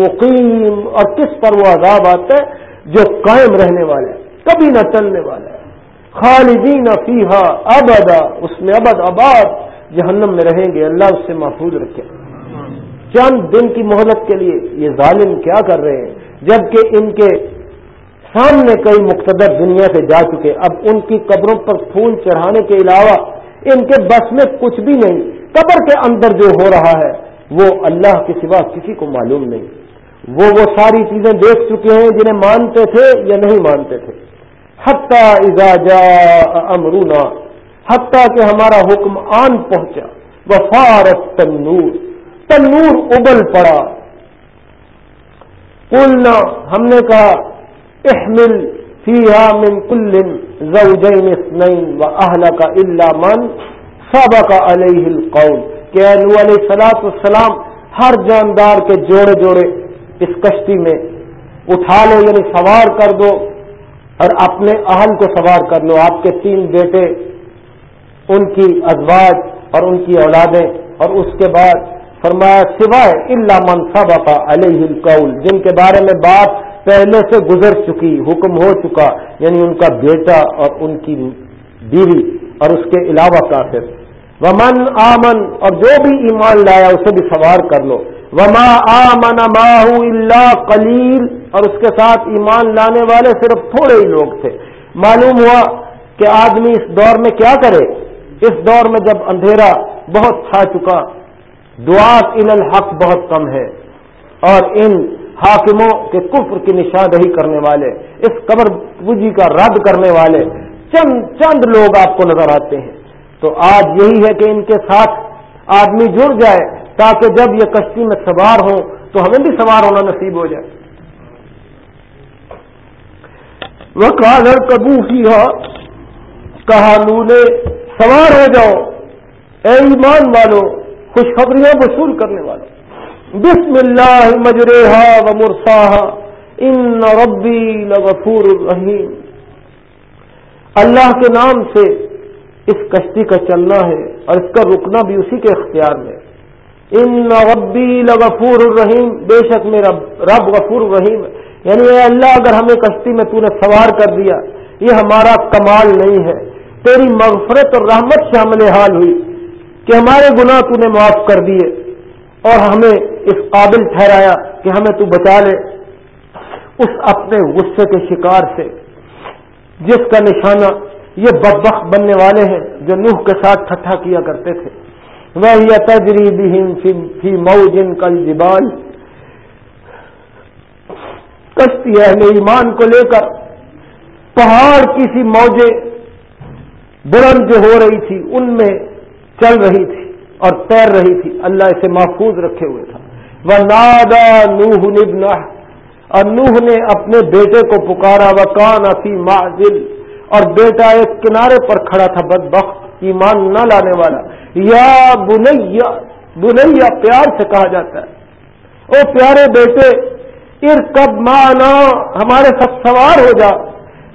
مقیم۔ اور کس پر وہ عذاب آتا ہے جو قائم رہنے والا ہے کبھی نہ چلنے والا ہے خالدین فیحا ابدا۔ اس میں ابد آباد۔ جہنم میں رہیں گے۔ اللہ اس سے محفوظ رکھے۔ چند دن کی مہلت کے لیے یہ ظالم کیا کر رہے ہیں؟ جبکہ ان کے سامنے کئی مقتدر دنیا سے جا چکے، اب ان کی قبروں پر پھول چڑھانے کے علاوہ ان کے بس میں کچھ بھی نہیں، قبر کے اندر جو ہو رہا ہے، وہ اللہ کے سوا کسی کو معلوم نہیں۔ وہ وہ ساری چیزیں دیکھ چکے ہیں جنہیں مانتے تھے یا نہیں مانتے تھے۔ حتیٰ جا امرونا حتیٰ کہ ہمارا حکم آن پہنچا۔ وفارت تنور تنور ابل پڑا۔ کلنا ہم نے کہا، احمل فیہا من کل زوجین اثنین و اہل کا اللہ من سبق علیہ القول۔ کہ نو علیہ السلام ہر جاندار کے جوڑے جوڑے اس کشتی میں اٹھا لو یعنی سوار کر دو اور اپنے اہل کو سوار کر لو۔ آپ کے تین بیٹے، ان کی ازواج اور ان کی اولادیں اور اس کے بعد فرمایا، سوائے اللہ منصب کا علیہ القول، جن کے بارے میں بات پہلے سے گزر چکی، حکم ہو چکا یعنی ان کا بیٹا اور ان کی بیوی اور اس کے علاوہ کافر. ومن آمن، اور جو بھی ایمان لایا، اسے بھی سوار کر لو. وما آمن ماہ اللہ کلیل اور اس کے ساتھ ایمان لانے والے صرف تھوڑے ہی لوگ تھے. معلوم ہوا کہ آدمی اس دور میں کیا کرے؟ اس دور میں جب اندھیرا بہت چھا چکا دعا ان الحق بہت کم ہے اور ان حاکموں کے کفر کی نشاندہی کرنے والے، اس قبر پوجی کا رد کرنے والے چند چند لوگ آپ کو نظر آتے ہیں۔ تو آج یہی ہے کہ ان کے ساتھ آدمی جڑ جائے تاکہ جب یہ کشتی میں سوار ہوں تو ہمیں بھی سوار ہونا نصیب ہو جائے۔ وہ کالر کبو ہی ہو کہا نولے سوار ہو جاؤ۔ اے ایمان والو خوشخبریاں وصول کرنے والوں بسم اللہ مجرے و مرساہ ان ربی لغفور الرحیم۔ اللہ کے نام سے اس کشتی کا چلنا ہے اور اس کا رکنا بھی اسی کے اختیار میں۔ ان ربی لغفور الرحیم۔ بے شک میرا رب غفور الرحیم یعنی اے اللہ، اگر ہمیں کشتی میں تو نے سوار کر دیا، یہ ہمارا کمال نہیں ہے۔ تیری مغفرت اور رحمت سے عمل حال ہوئی۔ کہ ہمارے گناہ تو نے معاف کر دیے اور ہمیں اس قابل ٹھہرایا کہ ہمیں تو بچا لے۔ اس اپنے غصے کے شکار سے، جس کا نشانہ یہ بدبخت بننے والے ہیں جو نوح کے ساتھ ٹھٹھا کیا کرتے تھے۔ وہ تجری بہن فی مئو جن کل جبال کشتی اہل ایمان کو لے کر پہاڑ کی سی موجیں بلند جو ہو رہی تھی، ان میں چل رہی تھی اور تیر رہی تھی، اللہ اسے محفوظ رکھے ہوئے تھا۔ وہ نادا نوح نبنا اور نوح نے اپنے بیٹے کو پکارا وہ کان افی معذل اور بیٹا ایک کنارے پر کھڑا تھا، بدبخت، ایمان نہ لانے والا۔ یا بنیا بنیا پیار سے کہا جاتا ہے۔ او پیارے بیٹے ار کب مانا ہمارے ساتھ سوار ہو جا۔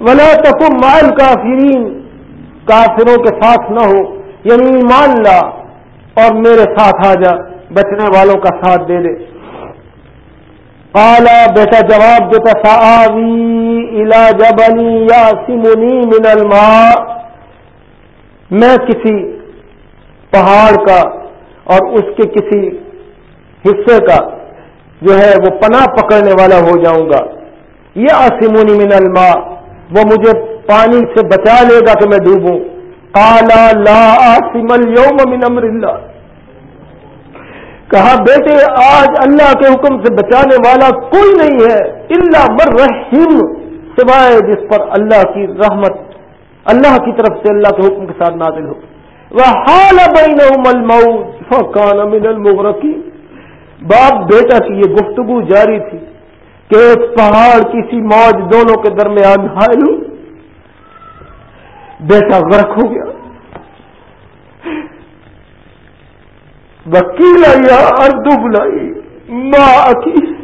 ولا تکم مال کافرین کافروں کے ساتھ نہ ہو۔ یعنی ایمان لا اور میرے ساتھ آ جا، بچنے والوں کا ساتھ دے دے۔ کالا بیٹا جواب دیتا ساوی الا جبنی یا سمنی من الماء۔ میں کسی پہاڑ کا اور اس کے کسی حصے کا جو ہے وہ پناہ پکڑنے والا ہو جاؤں گا۔ یہ آسمونی من الماء، وہ مجھے پانی سے بچا لے گا کہ میں ڈوبوں۔ کالا لا آسم اليوم من امر اللہ۔ کہا، بیٹے، آج اللہ کے حکم سے بچانے والا کوئی نہیں ہے اللہ مر سوائے جس پر اللہ کی رحمت، اللہ کی طرف سے اللہ کے حکم کے ساتھ نازل ہو۔ وہ حال بین فکان من المغرقین باپ، بیٹا کی یہ گفتگو جاری تھی کہ ایک پہاڑ کسی موج دونوں کے درمیان حائل بیٹا غرق ہو گیا۔ وکیل آیا اردو بلائی، ماں کی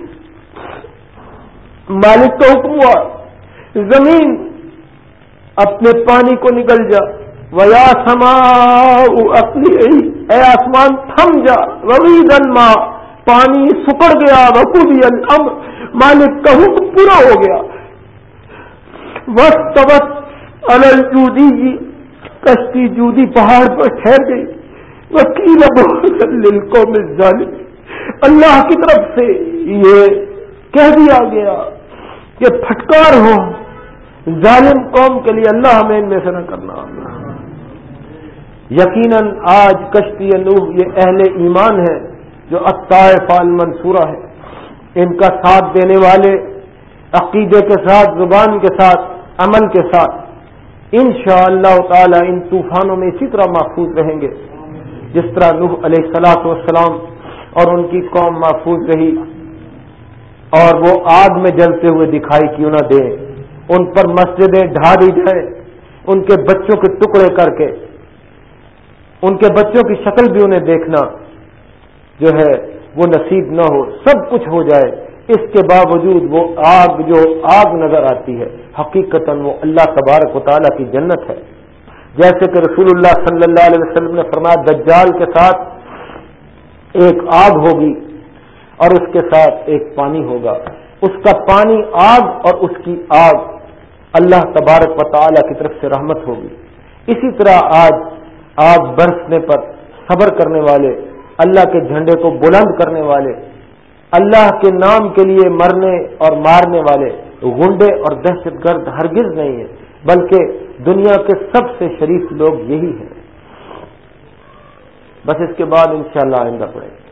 مالک کا حکم ہوا، زمین اپنے پانی کو نکل جا۔ ویا سما اپنی اے آسمان، تھم جا۔ روی دن ماں پانی سکڑ گیا۔ وقوبی الامر مالک کا حکم پورا ہو گیا۔ وقت وقت الجودی جی کشتی جودی پہاڑ پر ٹھہر گئی۔ وکیل قوم ظالم اللہ کی طرف سے یہ کہہ دیا گیا کہ پھٹکار ہو۔ ظالم قوم کے لیے اللہ ہمیں ان میں سے نہ کرنا۔ یقیناً آج کشتی نوح یہ اہل ایمان ہے جو اطائف المنصورہ ہے ان کا ساتھ دینے والے، عقیدے کے ساتھ، زبان کے ساتھ، عمل کے ساتھ۔ ان شاء اللہ تعالی ان طوفانوں میں اسی طرح محفوظ رہیں گے۔ جس طرح نوح علیہ السلاط والسلام اور ان کی قوم محفوظ رہی اور وہ آگ میں جلتے ہوئے دکھائی کیوں نہ دیں، ان پر مسجدیں ڈھا دی جائیں، ان کے بچوں کے ٹکڑے کر کے، ان کے بچوں کی شکل بھی انہیں دیکھنا جو ہے وہ نصیب نہ ہو، سب کچھ ہو جائے۔ اس کے باوجود وہ آگ جو آگ نظر آتی ہے حقیقت وہ اللہ تبارک و تعالیٰ کی جنت ہے۔ جیسے کہ رسول اللہ صلی اللہ علیہ وسلم نے فرمایا، دجال کے ساتھ ایک آگ ہوگی اور اس کے ساتھ ایک پانی ہوگا۔ اس کا پانی آگ اور اس کی آگ اللہ تبارک و تعالیٰ کی طرف سے رحمت ہوگی۔ اسی طرح آج آگ برسنے پر صبر کرنے والے، اللہ کے جھنڈے کو بلند کرنے والے اللہ کے نام کے لیے مرنے اور مارنے والے گنڈے اور دہشت گرد ہرگز نہیں ہیں، بلکہ دنیا کے سب سے شریف لوگ یہی ہیں۔ بس اس کے بعد انشاءاللہ آئندہ پڑے گا